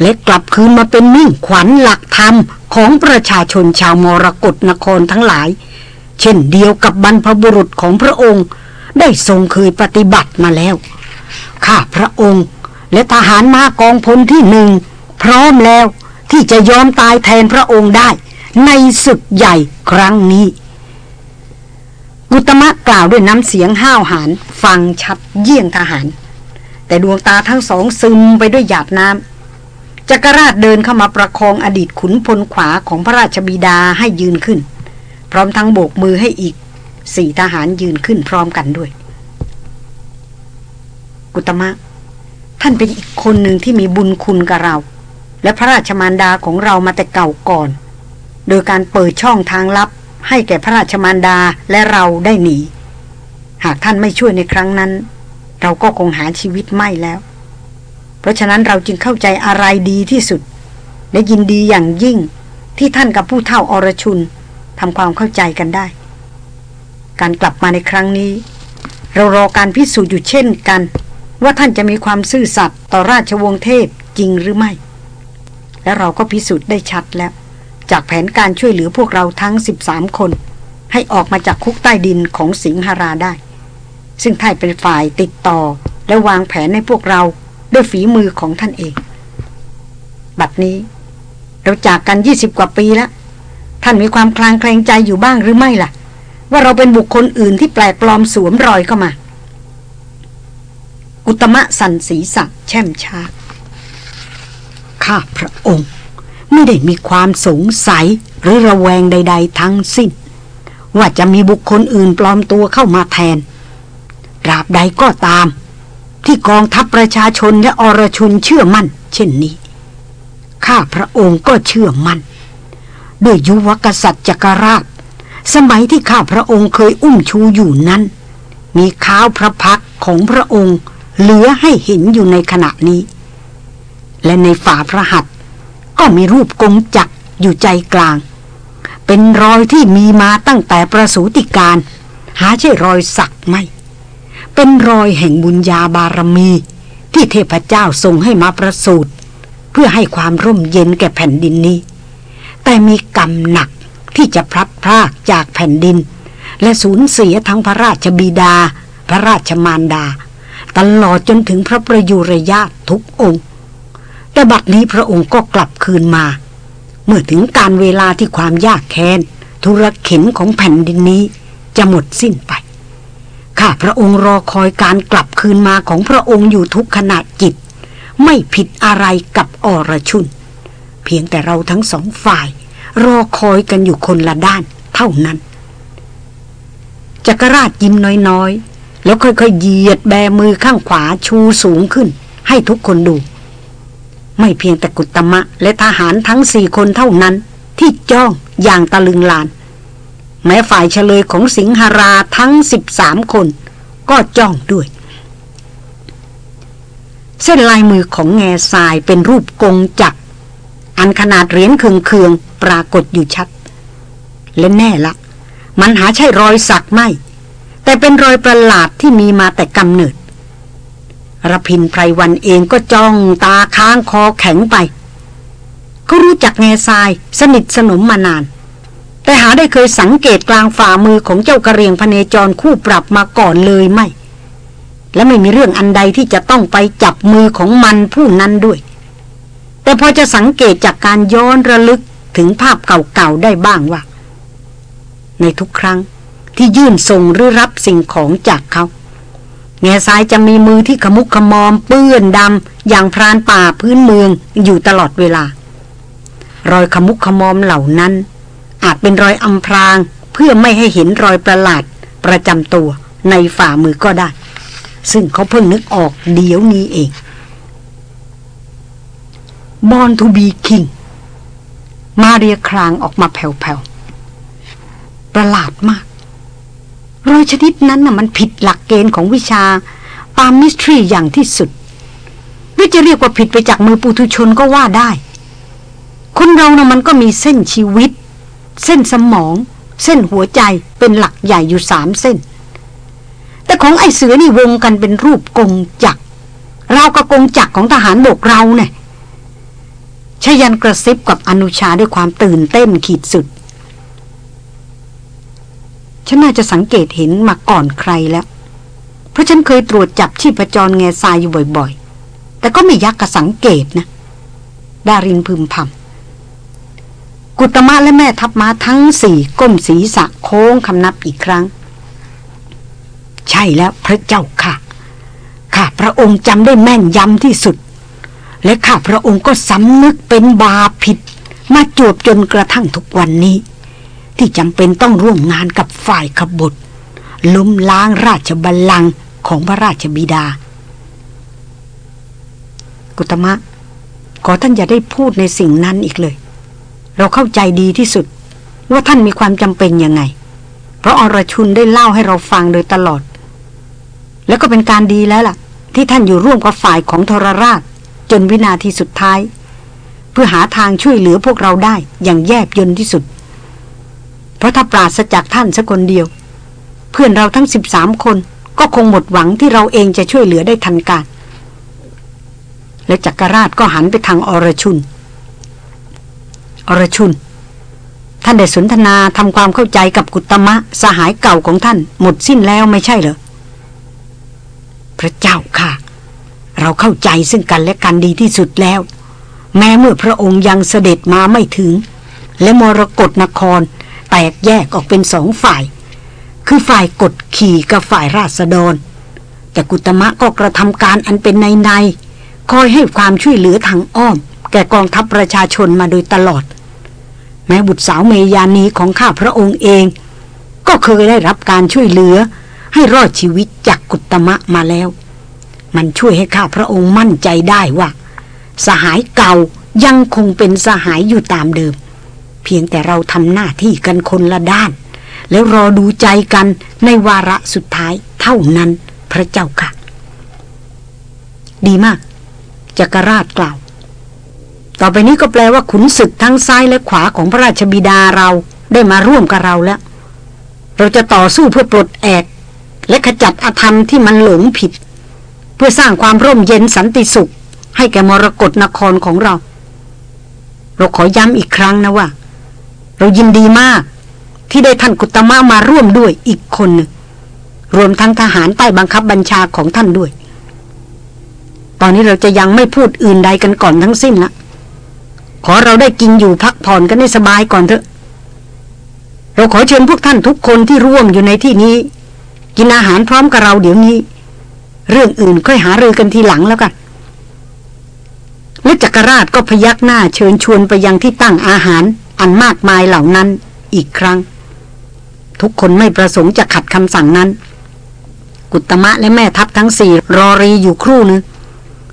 และกลับคืนมาเป็นมิ่งขวัญหลักธรรมของประชาชนชาวมรกรนครทั้งหลาย เช่นเดียวกับบรรพบุรุษของพระองค์ ได้ทรงเคยปฏิบัติมาแล้ว ข้าพระองค์และทหารมากองพลที่หนึ่งพร้อมแล้ว ที่จะยอมตายแทนพระองค์ได้ ในศึกใหญ่ครั้งนี้ กุตมะกล่าวด้วยน้ำเสียงห้าวหาญฟังชัดเยี่ยงทหาร แต่ดวงตาทั้งสองซึมไปด้วยหยาดน้ำจักรราชเดินเข้ามาประคองอดีตขุนพลขวาของพระราชบิดาให้ยืนขึ้น พร้อมทั้งโบกมือให้อีกสี่ทหารยืนขึ้นพร้อมกันด้วย กุตมะ ท่านเป็นอีกคนหนึ่งที่มีบุญคุณกับเรา และพระราชมารดาของเรามาแต่เก่าก่อน โดยการเปิดช่องทางลับ ให้แก่พระราชมารดาและเราได้หนี หากท่านไม่ช่วยในครั้งนั้น เราก็คงหาชีวิตไม่แล้ว เพราะฉะนั้นเราจึงเข้าใจอะไรดีที่สุด และยินดีอย่างยิ่งที่ท่านกับผู้เฒ่าอรชุนทำความเข้าใจกันได้ การกลับมาในครั้งนี้ เรารอการพิสูจน์อยู่เช่นกัน ว่าท่านจะมีความซื่อสัตย์ต่อราชวงศ์เทพจริงหรือไม่ และเราก็พิสูจน์ได้ชัดแล้ว จากแผนการช่วยเหลือพวกเราทั้ง 13 คน ให้ออกมาจากคุกใต้ดินของสิงหราได้ ซึ่งท่านเป็นฝ่ายติดต่อ และวางแผนให้พวกเราด้วยฝีมือของท่านเอง บัดนี้ เราจากกันยี่สิบกว่าปีแล้ว ท่านมีความคลางแคลงใจอยู่บ้างหรือไม่ล่ะ ว่าเราเป็นบุคคลอื่นที่แปลกปลอมสวมรอยเข้ามา อุตมะสันสีสักแช่มชา ข้าพระองค์ ไม่ได้มีความสงสัยหรือระแวงใด ๆ ทั้งสิ้น ว่าจะมีบุคคลอื่นปลอมตัวเข้ามาแทนราบใดก็ตาม ที่กองทัพประชาชนและอรชุนเชื่อมั่น เช่นนี้ ข้าพระองค์ก็เชื่อมั่นด้วยยุวกษัตริย์จักรราช สมัยที่ข้าพระองค์เคยอุ้มชูอยู่นั้น มีข้าวพระพักของพระองค์เหลือให้เห็นอยู่ในขณะนี้ และในฝ่าพระหัตถ์ก็มีรูปกงจักอยู่ใจกลาง เป็นรอยที่มีมาตั้งแต่ประสูติการ หาใช่รอยสักไม่ เป็นรอยแห่งบุญญาบารมี ที่เทพเจ้าทรงให้มาประสูติเพื่อให้ความร่มเย็นแก่แผ่นดินนี้ แต่มีกรรมหนักที่จะพลัดพรากจากแผ่นดิน และสูญเสียทั้งพระราชบิดา พระราชมารดา ตลอดจนถึงพระประยุรญาทุกองค์ แต่บัดนี้พระองค์ก็กลับคืนมา เมื่อถึงการเวลาที่ความยากแค้น ธุรเข็นของแผ่นดินนี้จะหมดสิ้นไปข้าพระองค์รอคอยการกลับคืนมาของพระองค์อยู่ทุกขณะจิต ไม่ผิดอะไรกับอรชุน เพียงแต่เราทั้งสองฝ่าย รอคอยกันอยู่คนละด้านเท่านั้น จักรราชยิ้มน้อยๆ แล้วค่อยๆเหยียดแบมือข้างขวาชูสูงขึ้น ให้ทุกคนดู ไม่เพียงแต่กุตมะ และทหารทั้งสี่คนเท่านั้น ที่จ้องอย่างตะลึงลาน แม้ฝ่ายเฉลยของสิงหราทั้งสิบสามคน ก็จ้องด้วย เส้นลายมือของแง่ทรายเป็นรูปกงจักรอันขนาดเหรียญเคืองๆปรากฏอยู่ชัด และแน่ละมันหาใช่รอยสักไม่ แต่เป็นรอยประหลาดที่มีมาแต่กำเนิด รพินไพรวันเองก็จ้องตาค้างคอแข็งไป เขารู้จักแง่ทรายสนิทสนมมานาน แต่หาได้เคยสังเกตกลางฝ่ามือของเจ้ากระเรียงพเนจรคู่ปรับมาก่อนเลยไม่ และไม่มีเรื่องอันใดที่จะต้องไปจับมือของมันผู้นั้นด้วย แต่พอจะสังเกตจากการย้อนระลึกถึงภาพเก่าๆได้บ้างว่า ในทุกครั้งที่ยื่นส่งหรือรับสิ่งของจากเขา แง่ซ้ายจะมีมือที่ขมุกขมอมเปื้อนดำอย่างพรานป่าพื้นเมืองอยู่ตลอดเวลา รอยขมุกขมอมเหล่านั้น อาจเป็นรอยอำพรางเพื่อไม่ให้เห็นรอยประหลาดประจำตัวในฝ่ามือก็ได้ ซึ่งเขาเพิ่งนึกออกเดี๋ยวนี้เองบอนทูบีคิงมาเรียครางออกมาแผ่วๆ ประหลาดมาก รอยชนิดนั้นน่ะมันผิดหลักเกณฑ์ของวิชาปามิสทรีอย่างที่สุด หรือจะเรียกว่าผิดไปจากมือปุถุชนก็ว่าได้ คนเรานะ่ะมันก็มีเส้นชีวิต เส้นสมอง เส้นหัวใจเป็นหลักใหญ่อยู่สามเส้น แต่ของไอ้เสือนี่วงกันเป็นรูปกงจักรเรากับกงจักรของทหารบกเราเนี่ยชยันกระซิบกับอนุชาด้วยความตื่นเต้นขีดสุด ฉันน่าจะสังเกตเห็นมาก่อนใครแล้ว เพราะฉันเคยตรวจจับชีพจรแง่ทรายอยู่บ่อยๆ แต่ก็ไม่ยักกระสังเกตนะ ดารินพึมพำกุตมะและแม่ทัพม้าทั้งสี่ก้มศีรษะโค้งคำนับอีกครั้ง ใช่แล้วพระเจ้าค่ะข้าพระองค์จำได้แม่นยำที่สุด และข้าพระองค์ก็สำนึกเป็นบาผิด มาจวบจนกระทั่งทุกวันนี้ ที่จำเป็นต้องร่วมงานกับฝ่ายขบฏล้มล้างราชบัลลังก์ของพระราชบิดา กุตมะ ขอท่านอย่าได้พูดในสิ่งนั้นอีกเลย เราเข้าใจดีที่สุด ว่าท่านมีความจำเป็นยังไง เพราะอรชุนได้เล่าให้เราฟังโดยตลอด แล้วก็เป็นการดีแล้วล่ะ ที่ท่านอยู่ร่วมกับฝ่ายของทรราช จนวินาทีสุดท้าย เพื่อหาทางช่วยเหลือพวกเราได้อย่างแยบยนที่สุด เพราะถ้าปราศจากท่านสักคนเดียว เพื่อนเราทั้งสิบสามคนก็คงหมดหวังที่เราเองจะช่วยเหลือได้ทันการ และจักรราชก็หันไปทางอรชุน อรชุน ท่านได้สนทนาทำความเข้าใจกับกุตมะสหายเก่าของท่าน หมดสิ้นแล้วไม่ใช่เหรอ พระเจ้าค่ะ เราเข้าใจซึ่งกันและกันดีที่สุดแล้ว แม้เมื่อพระองค์ยังเสด็จมาไม่ถึง และมรกรนคร แตกแยกออกเป็นสองฝ่าย คือฝ่ายกดขี่กับฝ่ายราษฎร แต่กุตมะก็กระทำการอันเป็นในในคอยให้ความช่วยเหลือทางอ้อม แก่กองทัพประชาชนมาโดยตลอด แม้บุตรสาวเมยานีของข้าพระองค์เอง ก็เคยได้รับการช่วยเหลือ ให้รอดชีวิตจากกุตมะมาแล้ว มันช่วยให้ข้าพระองค์มั่นใจได้ว่า สหายเก่ายังคงเป็นสหายอยู่ตามเดิม เพียงแต่เราทำหน้าที่กันคนละด้าน แล้วรอดูใจกันในวาระสุดท้ายเท่านั้นพระเจ้าค่ะ ดีมาก จักรราชกล่าว ต่อไปนี้ก็แปลว่าขุนศึกทั้งซ้ายและขวาของพระราชบิดาเราได้มาร่วมกับเราแล้ว เราจะต่อสู้เพื่อปลดแอก และขจัดอธรรมที่มันหลงผิด เพื่อสร้างความร่มเย็นสันติสุข ให้แก่มรกรนครของเรา เราขอย้ำอีกครั้งนะว่า เรายินดีมาก ที่ได้ท่านกุตมะมาร่วมด้วยอีกคนหนึ่งรวมทั้งทหารใต้บังคับบัญชาของท่านด้วย ตอนนี้เราจะยังไม่พูดอื่นใดกันก่อนทั้งสิ้นละขอเราได้กินอยู่พักผ่อนกันให้สบายก่อนเถอะ เราขอเชิญพวกท่านทุกคนที่ร่วมอยู่ในที่นี้ กินอาหารพร้อมกับเราเดี๋ยวนี้ เรื่องอื่นค่อยหารือกันทีหลังแล้วกันและจักรราชก็พยักหน้าเชิญชวนไปยังที่ตั้งอาหาร อันมากมายเหล่านั้นอีกครั้ง ทุกคนไม่ประสงค์จะขัดคำสั่งนั้น กุตมะและแม่ทัพทั้งสี่รอรีอยู่ครู่นึง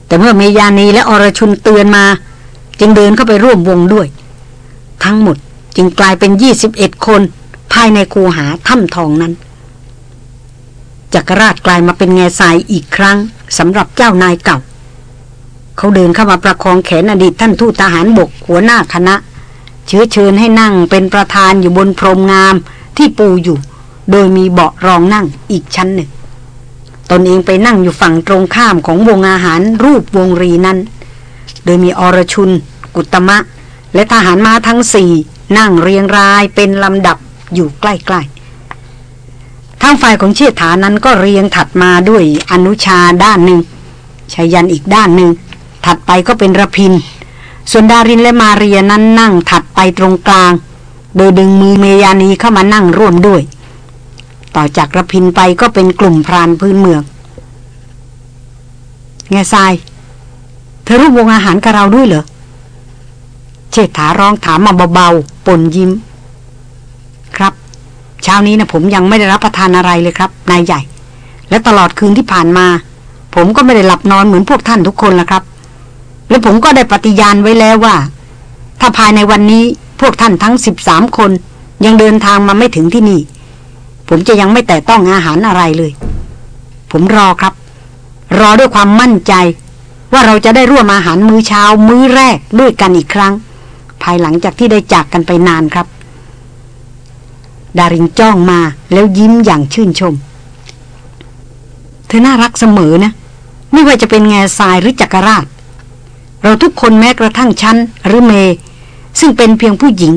แต่เมื่อเมยานีและอรชุนเตือนมา จึงเดินเข้าไปร่วมวงด้วย ทั้งหมดจึงกลายเป็นยี่สิบเอ็ดคน ภายในคูหาถ้ำทองนั้นจักรราชกลายมาเป็นแง่ทรายอีกครั้งสำหรับเจ้านายเก่า เขาเดินเข้ามาประคองแขนอดีตท่านทูตทหารบกหัวหน้าคณะ เชื้อเชิญให้นั่งเป็นประธานอยู่บนพรมงามที่ปูอยู่ โดยมีเบาะรองนั่งอีกชั้นหนึ่ง ตนเองไปนั่งอยู่ฝั่งตรงข้ามของวงอาหารรูปวงรีนั้น โดยมีอรชุน กุตมะ และทหารมาทั้งสี่นั่งเรียงรายเป็นลำดับอยู่ใกล้ๆทางฝ่ายของเชษฐานั้นก็เรียงถัดมาด้วยอนุชาด้านหนึ่งชายันอีกด้านหนึ่งถัดไปก็เป็นระพิน ส่วนดารินและมาเรียนั้นนั่งถัดไปตรงกลาง โดยดึงมือเมยานีเข้ามานั่งร่วมด้วย ต่อจากระพินไปก็เป็นกลุ่มพรานพื้นเมืองแง่ทราย เธอรูปวงอาหารกับเราด้วยเหรอ เชษฐาร้องถามมาเบาๆ ปนยิ้ม ครับ เช้านี้นะผมยังไม่ได้รับประทานอะไรเลยครับ นายใหญ่ และตลอดคืนที่ผ่านมา ผมก็ไม่ได้หลับนอนเหมือนพวกท่านทุกคนละครับ และผมก็ได้ปฏิญาณไว้แล้วว่า ถ้าภายในวันนี้พวกท่านทั้งสิบสามคนยังเดินทางมาไม่ถึงที่นี่ ผมจะยังไม่แตะต้องอาหารอะไรเลย ผมรอครับ รอด้วยความมั่นใจ ว่าเราจะได้ร่วมอาหารมื้อเช้ามื้อแรกด้วยกันอีกครั้ง ภายหลังจากที่ได้จากกันไปนานครับ ดาริงจ้องมาแล้วยิ้มอย่างชื่นชม เธอน่ารักเสมอนะ ไม่ว่าจะเป็นแง่ทรายหรือจักรราช เราทุกคนแม้กระทั่งฉันหรือเม ซึ่งเป็นเพียงผู้หญิง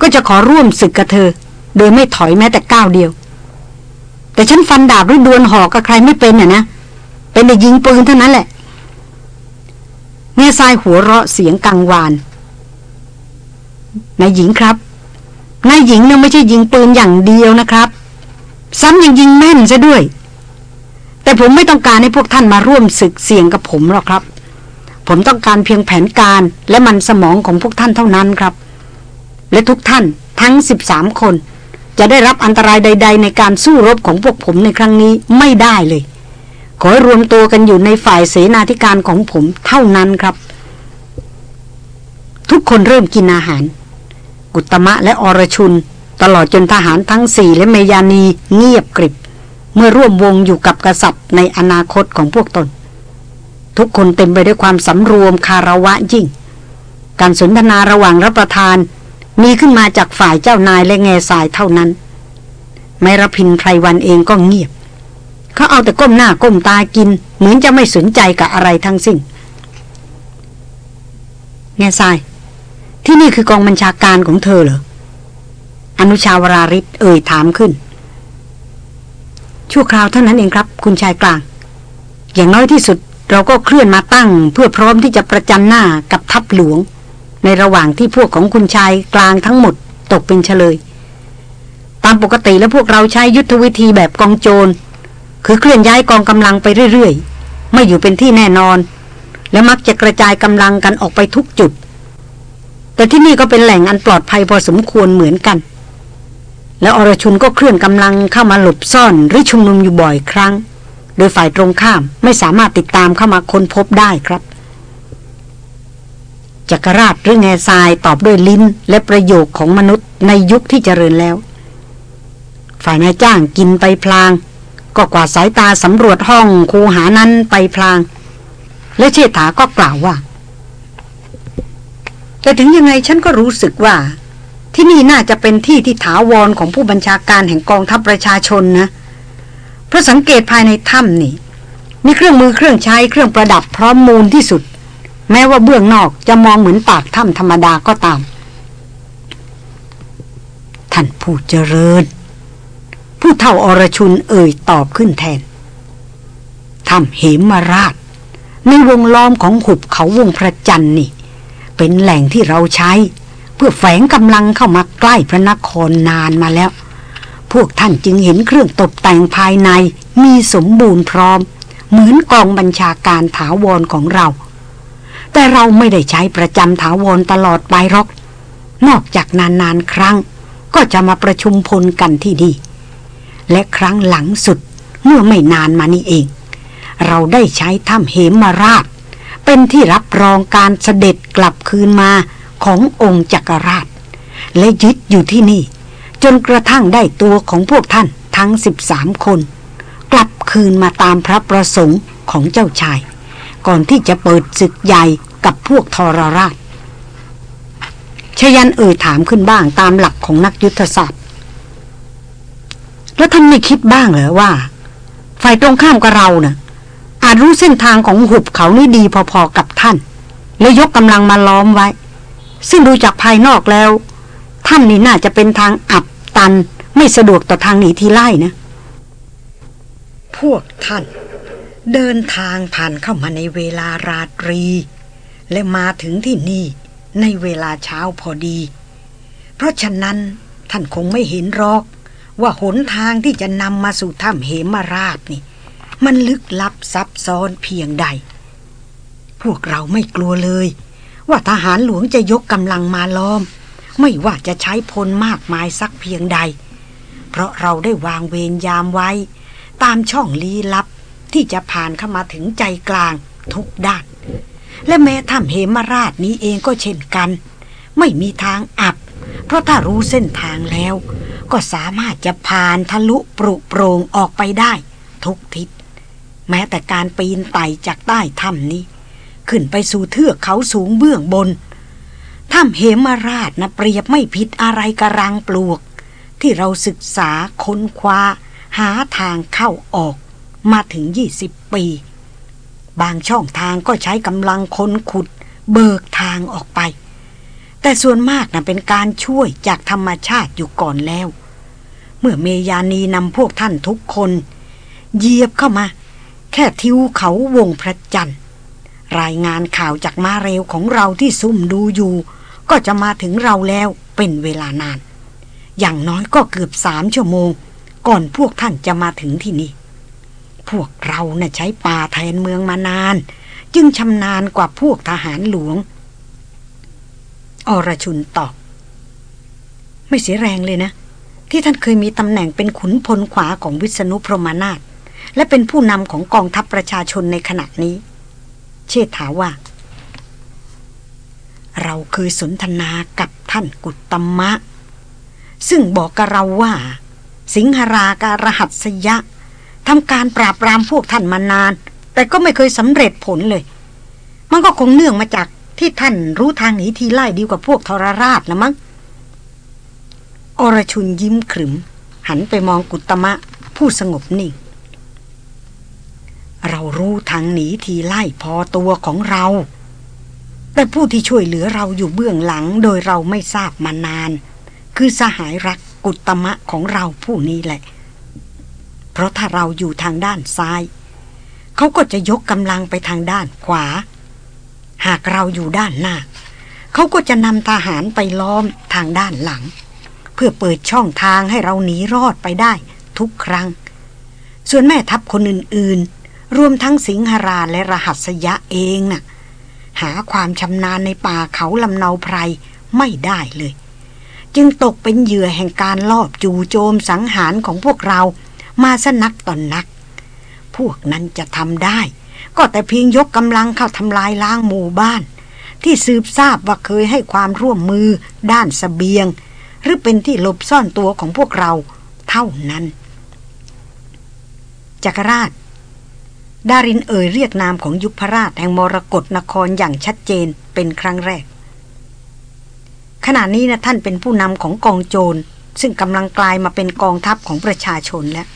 ก็จะขอร่วมศึกกับเธอ โดยไม่ถอยแม้แต่ก้าวเดียว แต่ฉันฟันดาบหรือดวลหอกกับใครไม่เป็นน่ะนะ เป็นแต่ยิงปืนเท่านั้นแหละเงยทรายหัวเราะเสียงกังวานนายหญิงครับนายหญิงเนี่ยไม่ใช่ยิงปืนอย่างเดียวนะครับ ซ้ำยังยิงแม่นซะด้วย แต่ผมไม่ต้องการให้พวกท่านมาร่วมศึกเสี่ยงกับผมหรอกครับ ผมต้องการเพียงแผนการและมันสมองของพวกท่านเท่านั้นครับ และทุกท่านทั้งสิบสามคน จะได้รับอันตรายใด ๆ ในการสู้รบของพวกผมในครั้งนี้ไม่ได้เลย ขอให้รวมตัวกันอยู่ในฝ่ายเสนาธิการของผมเท่านั้นครับ ทุกคนเริ่มกินอาหาร กุตมะและอรชุน ตลอดจนทหารทั้งสี่และเมยานีเงียบกริบ เมื่อร่วมวงอยู่กับกษัตริย์ในอนาคตของพวกตน ทุกคนเต็มไปด้วยความสำรวมคาระวะยิ่ง การสนทนาระหว่างรับประทาน มีขึ้นมาจากฝ่ายเจ้านายและแง่สายเท่านั้นแมรพินไพรวันเองก็เงียบ เขาเอาแต่ก้มหน้าก้มตากิน เหมือนจะไม่สนใจกับอะไรทั้งสิ้น แง่ทราย ที่นี่คือกองบัญชาการของเธอเหรอ อนุชาวราริศเอ่ยถามขึ้น ชั่วคราวเท่านั้นเองครับ คุณชายกลาง อย่างน้อยที่สุด เราก็เคลื่อนมาตั้งเพื่อพร้อมที่จะประจันหน้ากับทัพหลวง ในระหว่างที่พวกของคุณชายกลางทั้งหมดตกเป็นเฉลย ตามปกติแล้วพวกเราใช้ยุทธวิธีแบบกองโจร คือเคลื่อนย้ายกองกำลังไปเรื่อยๆ ไม่อยู่เป็นที่แน่นอน และมักจะกระจายกำลังกันออกไปทุกจุด แต่ที่นี่ก็เป็นแหล่งอันปลอดภัยพอสมควรเหมือนกัน แล้วอรชุนก็เคลื่อนกำลังเข้ามาหลบซ่อนหรือชุมนุมอยู่บ่อยครั้ง โดยฝ่ายตรงข้ามไม่สามารถติดตามเข้ามาค้นพบได้ครับจักรราชหรือแง่ทรายตอบด้วยลิ้นและประโยคของมนุษย์ในยุคที่เจริญแล้ว ฝ่ายนายจ้างกินไปพลาง ก็กวาดสายตาสำรวจห้องคูหานั้นไปพลาง และเชษฐาก็กล่าวว่า แต่ถึงยังไงฉันก็รู้สึกว่า ที่นี่น่าจะเป็นที่ที่ถาวรของผู้บัญชาการแห่งกองทัพประชาชนนะเพราะสังเกตภายในถ้ำนี่มีเครื่องมือเครื่องใช้เครื่องประดับพร้อมมูลที่สุด แม้ว่าเบื้องนอกจะมองเหมือนปากถ้ำธรรมดาก็ตาม ท่านผู้เจริญ ผู้เท่าอรชุนเอ่ยตอบขึ้นแทนถ้ำเหมมาราช ในวงล้อมของหุบเขาวงพระจันทร์นี่ เป็นแหล่งที่เราใช้ เพื่อแฝงกำลังเข้ามาใกล้พระนครนานมาแล้ว พวกท่านจึงเห็นเครื่องตกแต่งภายในมีสมบูรณ์พร้อม เหมือนกองบัญชาการถาวรของเรา แต่เราไม่ได้ใช้ประจำถาวรตลอดไปหรอก นอกจากนานๆครั้ง ก็จะมาประชุมพลกันที่ดี และครั้งหลังสุดเมื่อไม่นานมานี้เอง เราได้ใช้ถ้ำเหมมาราช เป็นที่รับรองการเสด็จกลับคืนมาขององค์จักรราช และยึดอยู่ที่นี่ จนกระทั่งได้ตัวของพวกท่านทั้งสิบสามคน กลับคืนมาตามพระประสงค์ของเจ้าชาย ก่อนที่จะเปิดศึกใหญ่กับพวกทรราชชยันเอ่ยถามขึ้นบ้างตามหลักของนักยุทธศาสตร์ แล้วท่านไม่คิดบ้างเหรอว่า ฝ่ายตรงข้ามกับเรานะ่ะ อาจรู้เส้นทางของหุบเขานี่ดีพอๆกับท่าน แล้วยกกำลังมาล้อมไว้ ซึ่งดูจากภายนอกแล้ว ท่านนี่น่าจะเป็นทางอับตัน ไม่สะดวกต่อทางหนีทีไล่นะ พวกท่าน เดินทางผ่านเข้ามาในเวลาราตรี และมาถึงที่นี่ในเวลาเช้าพอดี เพราะฉะนั้นท่านคงไม่เห็นรอก ว่าหนทางที่จะนำมาสู่ถ้ำเหมราชนี่ มันลึกลับซับซ้อนเพียงใด พวกเราไม่กลัวเลย ว่าทหารหลวงจะยกกำลังมาล้อม ไม่ว่าจะใช้พลมากมายสักเพียงใด เพราะเราได้วางเวรยามไว้ ตามช่องลี้ลับที่จะผ่านเข้ามาถึงใจกลางทุกด้าน และแม้ถ้ำเหมราชนี้เองก็เช่นกัน ไม่มีทางอับ เพราะถ้ารู้เส้นทางแล้ว ก็สามารถจะผ่านทะลุปรุโปรงออกไปได้ ทุกทิศ แม้แต่การปีนไต่จากใต้ถ้ำนี้ ขึ้นไปสู่เทือกเขาสูงเบื้องบน ถ้ำเหมราชนะเปรียบไม่ผิดอะไรกระรังปลวก ที่เราศึกษาค้นคว้า หาทางเข้าออก มาถึงยี่สิบปี บางช่องทางก็ใช้กำลังคนขุด เบิกทางออกไป แต่ส่วนมากนะเป็นการช่วยจากธรรมชาติอยู่ก่อนแล้ว เมื่อเมยานีนำพวกท่านทุกคนเหยียบเข้ามา แค่ทิวเขาวงพระจันทร์รายงานข่าวจากมาเร็วของเราที่ซุ่มดูอยู่ ก็จะมาถึงเราแล้วเป็นเวลานาน อย่างน้อยก็เกือบสามชั่วโมง ก่อนพวกท่านจะมาถึงที่นี่ พวกเราเนะ่ยใช้ป่าแทนเมืองมานาน จึงชำนาญกว่าพวกทหารหลวง อรชุนตอบ ไม่เสียแรงเลยนะ ที่ท่านเคยมีตำแหน่งเป็นขุนพลขวาของวิษณุพรหมนาถและเป็นผู้นำของกองทัพประชาชนในขณะนี้ เชษฐาว่า เราเคยสนทนากับท่านกุตตมะ ซึ่งบอกกับเราว่า สิงหราการหัสยะทำการปราบปรามพวกท่านมานาน แต่ก็ไม่เคยสำเร็จผลเลย มันก็คงเนื่องมาจากที่ท่านรู้ทางหนีทีไล่ดีกว่าพวกทรราชละมั้งอรชุนยิ้มขรึม หันไปมองกุตมะ ผู้สงบนิ่ง เรารู้ทางหนีทีไล่พอตัวของเรา แต่ผู้ที่ช่วยเหลือเราอยู่เบื้องหลังโดยเราไม่ทราบมานาน คือสหายรักกุตมะของเราผู้นี้แหละ เพราะถ้าเราอยู่ทางด้านซ้าย เขาก็จะยกกำลังไปทางด้านขวา หากเราอยู่ด้านหน้า เขาก็จะนำทหารไปล้อมทางด้านหลัง เพื่อเปิดช่องทางให้เราหนีรอดไปได้ทุกครั้ง ส่วนแม่ทัพคนอื่นๆ รวมทั้งสิงหราและรหัสยะเองน่ะ หาความชำนาญในป่าเขาลำเนาไพรไม่ได้เลย จึงตกเป็นเหยื่อแห่งการลอบจู่โจมสังหารของพวกเรามาสนักต่อนนัก พวกนั้นจะทำได้ ก็แต่เพียงยกกำลังเข้าทำลายล้างหมู่บ้าน ที่สืบทราบว่าเคยให้ความร่วมมือด้านสเสบียง หรือเป็นที่หลบซ่อนตัวของพวกเราเท่านั้นจักรราช ดารินเอ่ยเรียกนามของยุพราชแห่งมรกรนครอย่างชัดเจนเป็นครั้งแรก ขณะนี้นะท่านเป็นผู้นำของกองโจร ซึ่งกำลังกลายมาเป็นกองทัพของประชาชนแล้ว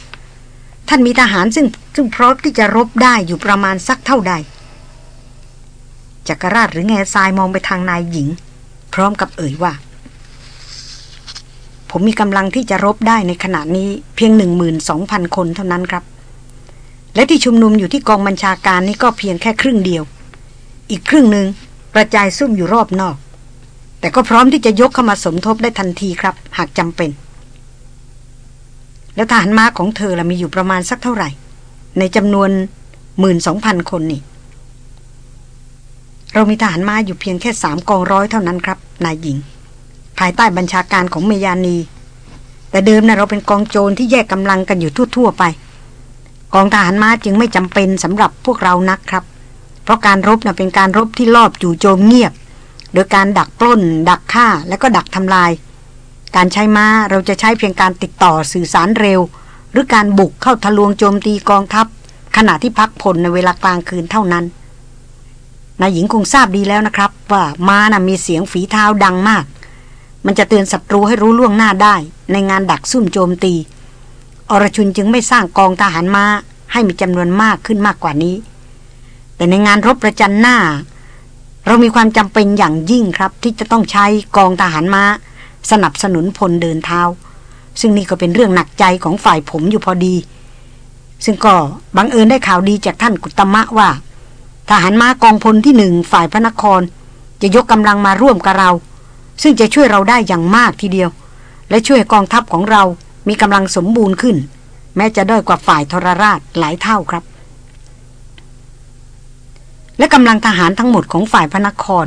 ท่านมีทหารซึ่งซึ่งพร้อมที่จะรบได้อยู่ประมาณสักเท่าใด จักรราชหรือแง่ทรายมองไปทางนายหญิง พร้อมกับเอ่ยว่า ผมมีกำลังที่จะรบได้ในขณะนี้เพียงหนึ่งหมื่นสองพันคนเท่านั้นครับ และที่ชุมนุมอยู่ที่กองบัญชาการนี่ก็เพียงแค่ครึ่งเดียว อีกครึ่งหนึ่งกระจายซุ่มอยู่รอบนอก แต่ก็พร้อมที่จะยกเข้ามาสมทบได้ทันทีครับ หากจำเป็น แล้วทหารม้าของเธอละมีอยู่ประมาณสักเท่าไหร่ ในจำนวนหมื่นสองพันคนนี่ เรามีทหารม้าอยู่เพียงแค่สามกองร้อยเท่านั้นครับ นายหญิง ภายใต้บัญชาการของเมยานี แต่เดิมนะเราเป็นกองโจรที่แยกกำลังกันอยู่ทั่ว ๆ ไป กองทหารม้าจึงไม่จำเป็นสำหรับพวกเรานักครับ เพราะการรบนะ่ะเป็นการรบที่ลอบจู่โจมเงียบ โดยการดักปล้น ดักฆ่าและก็ดักทำลาย การใช้ม้าเราจะใช้เพียงการติดต่อสื่อสารเร็ว หรือการบุกเข้าทะลวงโจมตีกองทัพ ขณะที่พักผลในเวลากลางคืนเท่านั้นนายหญิงคงทราบดีแล้วนะครับ ว่าม้านะ่ะมีเสียงฝีเท้าดังมาก มันจะเตือนศัตรูให้รู้ล่วงหน้าได้ ในงานดักซุ่มโจมตี อรชุนจึงไม่สร้างกองทหารมา้าให้มีจำนวนมากขึ้นมากกว่านี้ แต่ในงานรบประจันหน้า เรามีความจำเป็นอย่างยิ่งครับ ที่จะต้องใช้กองทหารมา้า สนับสนุนพลเดินเท้า ซึ่งนี่ก็เป็นเรื่องหนักใจของฝ่ายผมอยู่พอดี ซึ่งก็บังเอิญได้ข่าวดีจากท่านกุตมะว่า ทหารม้ากองพลที่หนึ่งฝ่ายพระนคร จะยกกำลังมาร่วมกับเรา ซึ่งจะช่วยเราได้อย่างมากทีเดียว และช่วยกองทัพของเรา มีกำลังสมบูรณ์ขึ้น แม้จะด้อยกว่าฝ่ายทรราชหลายเท่าครับ และกำลังทหารทั้งหมดของฝ่ายพระนคร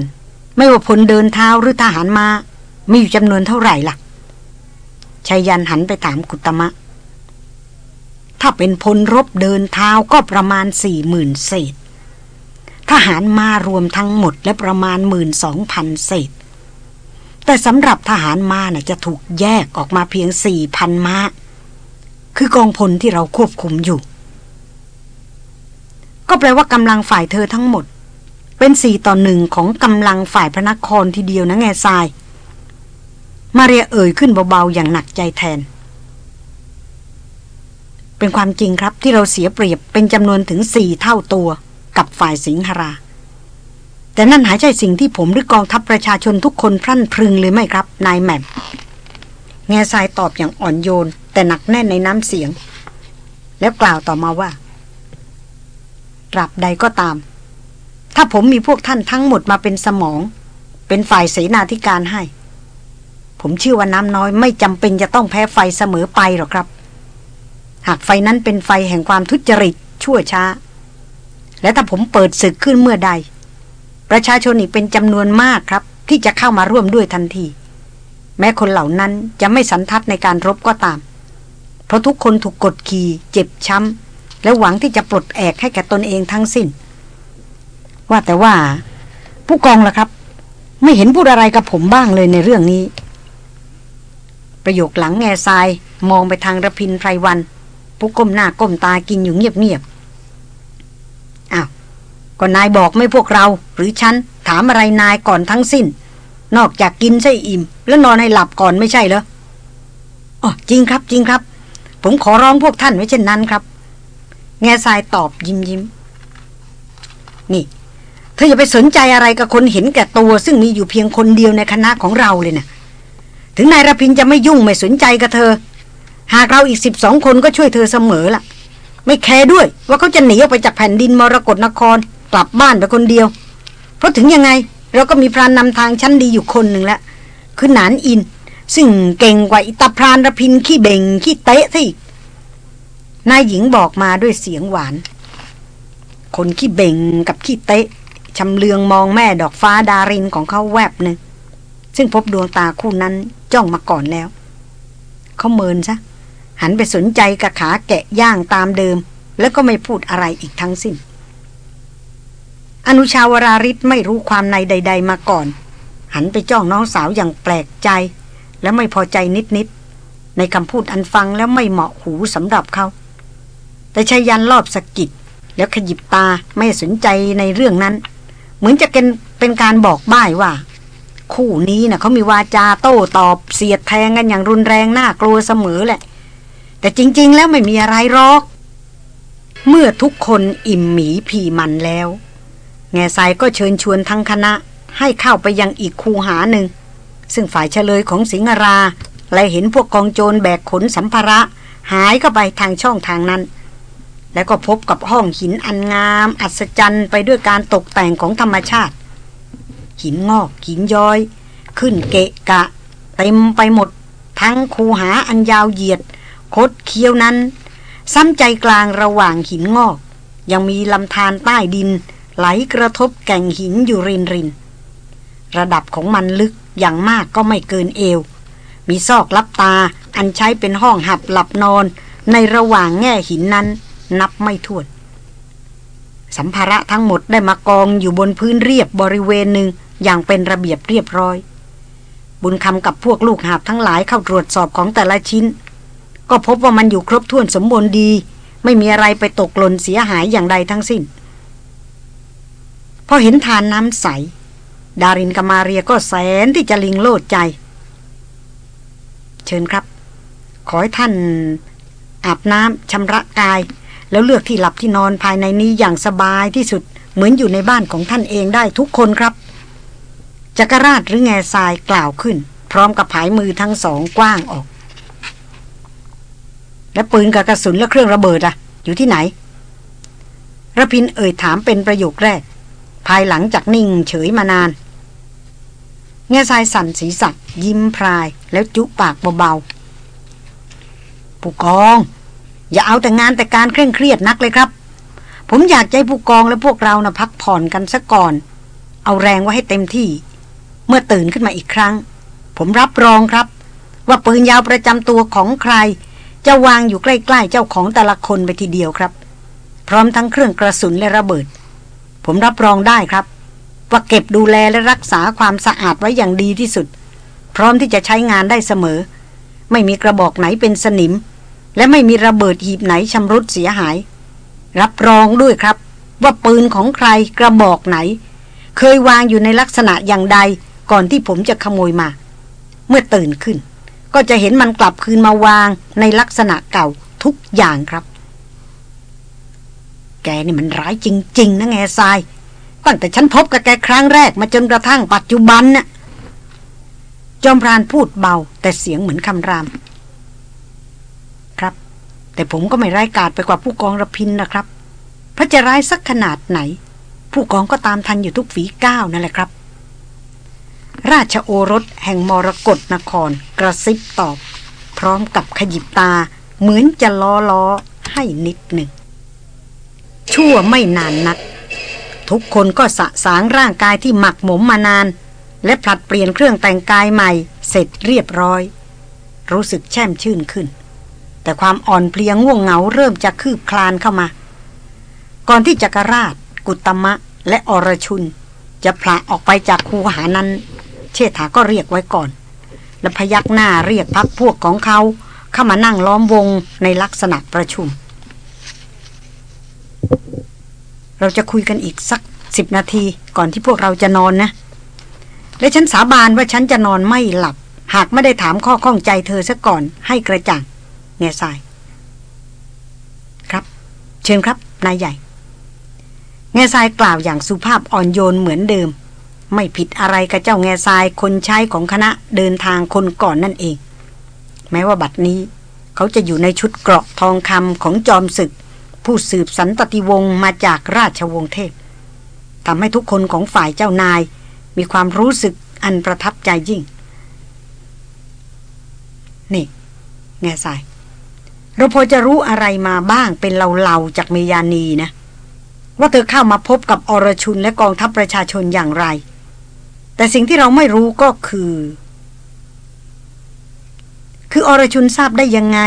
ไม่ว่าพลเดินเท้าหรือทหารมามีอยู่จำนวนเท่าไหร่ล่ะชายันหันไปถามกุตมะ ถ้าเป็นพลรบเดินเท้าก็ประมาณสี่หมื่นเศษ ทหารมารวมทั้งหมดและประมาณหมื่นสองพันเศษ แต่สำหรับทหารม้าน่ะจะถูกแยกออกมาเพียงสี่พันม้าคือกองพลที่เราควบคุมอยู่ ก็แปลว่ากำลังฝ่ายเธอทั้งหมด เป็นสี่ต่อหนึ่งของกำลังฝ่ายพระนครทีเดียวนะแง่ทราย มาเรียเอ่ยขึ้นเบาๆอย่างหนักใจแทน เป็นความจริงครับที่เราเสียเปรียบเป็นจำนวนถึงสี่เท่าตัวกับฝ่ายสิงหรา แต่นั่นหายใจสิ่งที่ผมหรือกองทัพประชาชนทุกคนพรั่นพรึงเลยไหมครับ นายแม่มแง่ทรายตอบอย่างอ่อนโยน แต่หนักแน่นในน้ำเสียง แล้วกล่าวต่อมาว่าตราบใดก็ตาม ถ้าผมมีพวกท่านทั้งหมดมาเป็นสมอง เป็นฝ่ายเสนาธิการให้ ผมเชื่อว่าน้ำน้อยไม่จำเป็นจะต้องแพ้ไฟเสมอไปหรอกครับ หากไฟนั้นเป็นไฟแห่งความทุจริตชั่วช้า และถ้าผมเปิดศึกขึ้นเมื่อใด ประชาชนอีกเป็นจำนวนมากครับ ที่จะเข้ามาร่วมด้วยทันที แม้คนเหล่านั้นจะไม่สันทัดในการรบก็ตาม เพราะทุกคนถูกกดขี่เจ็บช้ำและหวังที่จะปลดแอกให้แก่ตนเองทั้งสิ้น ว่าแต่ว่า ผู้กองล่ะครับ ไม่เห็นพูดอะไรกับผมบ้างเลยในเรื่องนี้ ประโยคหลังแง่ทรายมองไปทางระพินไพรวัน ผู้ก้มหน้าก้มตากินอยู่เงียบๆอ้าว ก็นายบอกไม่พวกเรา หรือฉัน ถามอะไรนายก่อนทั้งสิ้น นอกจากกินใช่อิ่ม แล้วนอนให้หลับก่อนไม่ใช่เหรออ๋อจริงครับ จริงครับ ผมขอร้องพวกท่านไว้เช่นนั้นครับ แง่ทรายตอบยิ้มยิ้มนี่เธออย่าไปสนใจอะไรกับคนเห็นแก่ตัว ซึ่งมีอยู่เพียงคนเดียวในคณะของเราเลยนะถึงนายรพินจะไม่ยุ่งไม่สนใจกับเธอ หากเราอีกสิบสองคนก็ช่วยเธอเสมอล่ะ ไม่แคร์ด้วยว่าเขาจะหนีออกไปจากแผ่นดินมรกรนคร กลับบ้านไปคนเดียว เพราะถึงยังไงเราก็มีพรานนำทางชั้นดีอยู่คนหนึ่งแล้วคือหนานอิน ซึ่งเก่งกว่าอิตาพรานรพินขี้เบ่งขี้เตะซะอีกนายหญิงบอกมาด้วยเสียงหวาน คนขี้เบ่งกับขี้เตะชำเลืองมองแม่ดอกฟ้าดารินของเขาแวบหนึ่ง ซึ่งพบดวงตาคู่นั้นจ้องมาก่อนแล้ว เขาเมินซะ หันไปสนใจกับขาแกะย่างตามเดิม แล้วก็ไม่พูดอะไรอีกทั้งสิ้น อนุชาวราริศไม่รู้ความในใด ๆ มาก่อน หันไปจ้องน้องสาวอย่างแปลกใจ และไม่พอใจนิด ๆ ในคำพูดอันฟังแล้วไม่เหมาะหูสำหรับเขา แต่ชายันรอบสกิดแล้วขยิบตาไม่สนใจในเรื่องนั้น เหมือนจะเป็นเป็นการบอกบ้ายว่า คู่นี้นะ่ะเขามีวาจาโต้ตอบเสียดแทงกันอย่างรุนแรงน่ากลัวเสมอแหละ แต่จริง ๆ แล้วไม่มีอะไรหรอก เมื่อทุกคนอิ่มหมีผีมันแล้ว แง่สายก็เชิญชวนทั้งคณะให้เข้าไปยังอีกคูหาหนึ่ง ซึ่งฝ่ายเฉลยของสิงหรา และเห็นพวกกองโจรแบกขนสัมภาระ หายเข้าไปทางช่องทางนั้น แล้วก็พบกับห้องหินอันงาม อัศจรรย์ไปด้วยการตกแต่งของธรรมชาติ หินงอกหินย้อย ขึ้นเกะกะ เต็มไปหมด ทั้งคูหาอันยาวเหยียด คดเคี้ยวนั้น ซ้ำใจกลางระหว่างหินงอก ยังมีลำธารใต้ดิน ไหลกระทบแก่งหินอยู่รินริน ระดับของมันลึกอย่างมากก็ไม่เกินเอว มีซอกลับตาอันใช้เป็นห้องหับหลับนอน ในระหว่างแง่หินนั้นนับไม่ถ้วน สัมภาระทั้งหมดได้มากองอยู่บนพื้นเรียบบริเวณหนึ่งอย่างเป็นระเบียบเรียบร้อย บุญคำกับพวกลูกหาบทั้งหลายเข้าตรวจสอบของแต่ละชิ้น ก็พบว่ามันอยู่ครบถ้วนสมบูรณ์ดี ไม่มีอะไรไปตกหล่นเสียหายอย่างใดทั้งสิ้น พอเห็นทานน้ำใส ดารินกมาเรียก็แสนที่จะลิงโลดใจ เชิญครับ ขอให้ท่านอาบน้ำชำระกาย แล้วเลือกที่หลับที่นอนภายในนี้อย่างสบายที่สุดเหมือนอยู่ในบ้านของท่านเองได้ทุกคนครับจักรราชหรือแง่ทรายกล่าวขึ้น พร้อมกับผายมือทั้งสองกว้างออก และปืนกับกระสุนและเครื่องระเบิดอะอยู่ที่ไหนระพินเอ่ยถามเป็นประโยคแรก ภายหลังจากนิ่งเฉยมานานแง่ทรายสั่นสีสักยิ้มพรายแล้วจุปากเบาๆ ผู้กอง อย่าเอาแต่งานแต่การเคร่งเครียดนักเลยครับ ผมอยากใจผู้กองและพวกเรานะพักผ่อนกันซะก่อน เอาแรงไว้ให้เต็มที่ เมื่อตื่นขึ้นมาอีกครั้ง ผมรับรองครับ ว่าปืนยาวประจำตัวของใคร จะวางอยู่ใกล้ๆเจ้าของแต่ละคนไปทีเดียวครับ พร้อมทั้งเครื่องกระสุนและระเบิด ผมรับรองได้ครับ ว่าเก็บดูแลและรักษาความสะอาดไว้อย่างดีที่สุด พร้อมที่จะใช้งานได้เสมอ ไม่มีกระบอกไหนเป็นสนิม และไม่มีระเบิดหีบไหนชำรุดเสียหาย รับรองด้วยครับ ว่าปืนของใครกระบอกไหน เคยวางอยู่ในลักษณะอย่างใดก่อนที่ผมจะขโมยมา เมื่อตื่นขึ้น ก็จะเห็นมันกลับคืนมาวางในลักษณะเก่าทุกอย่างครับ แกนี่มันร้ายจริง ๆ นะแง่ทราย ตั้งแต่ฉันพบกับแกครั้งแรกมาจนกระทั่งปัจจุบันน่ะ จอมพรานพูดเบา แต่เสียงเหมือนคำราม ครับ แต่ผมก็ไม่ร้ายกาจไปกว่าผู้กองระพินนะครับ พระจะร้ายสักขนาดไหน ผู้กองก็ตามทันอยู่ทุกฝีก้าวนั่นแหละครับ ราชโอรสแห่งมรกรนคร กระซิบตอบ พร้อมกับขยิบตาเหมือนจะล้อล้อให้นิดหนึ่ง ชั่วไม่นานนัก ทุกคนก็สะสางร่างกายที่หมักหมมมานาน และผลัดเปลี่ยนเครื่องแต่งกายใหม่ เสร็จเรียบร้อย รู้สึกแช่มชื่นขึ้น แต่ความอ่อนเพลียง่วงเหงาเริ่มจะคืบคลานเข้ามา ก่อนที่จักรราช กุตมะ และอรชุน จะพละออกไปจากคูหานั้น เชษฐาก็เรียกไว้ก่อน และพยักหน้าเรียกพักพวกของเขาเข้ามานั่งล้อมวงในลักษณะประชุม เราจะคุยกันอีกสักสิบนาทีก่อนที่พวกเราจะนอนนะ และฉันสาบานว่าฉันจะนอนไม่หลับ หากไม่ได้ถามข้อข้องใจเธอซะก่อนให้กระจ่างเงยทราย ครับ เชิญครับ นายใหญ่เงยทรายกล่าวอย่างสุภาพอ่อนโยนเหมือนเดิม ไม่ผิดอะไรกับเจ้าแง่ทรายคนใช้ของคณะเดินทางคนก่อนนั่นเอง แม้ว่าบัดนี้ เขาจะอยู่ในชุดเกราะทองคำของจอมศึก ผู้สืบสันตติวงศ์มาจากราชวงศ์เทพทำให้ทุกคนของฝ่ายเจ้านาย มีความรู้สึกอันประทับใจยิ่ง นี่ แง่ทราย เราพอจะรู้อะไรมาบ้างเป็นเล่าๆจากเมยานีนะ ว่าเธอเข้ามาพบกับอรชุนและกองทัพประชาชนอย่างไร แต่สิ่งที่เราไม่รู้ก็คือ คืออรชุนทราบได้ยังไง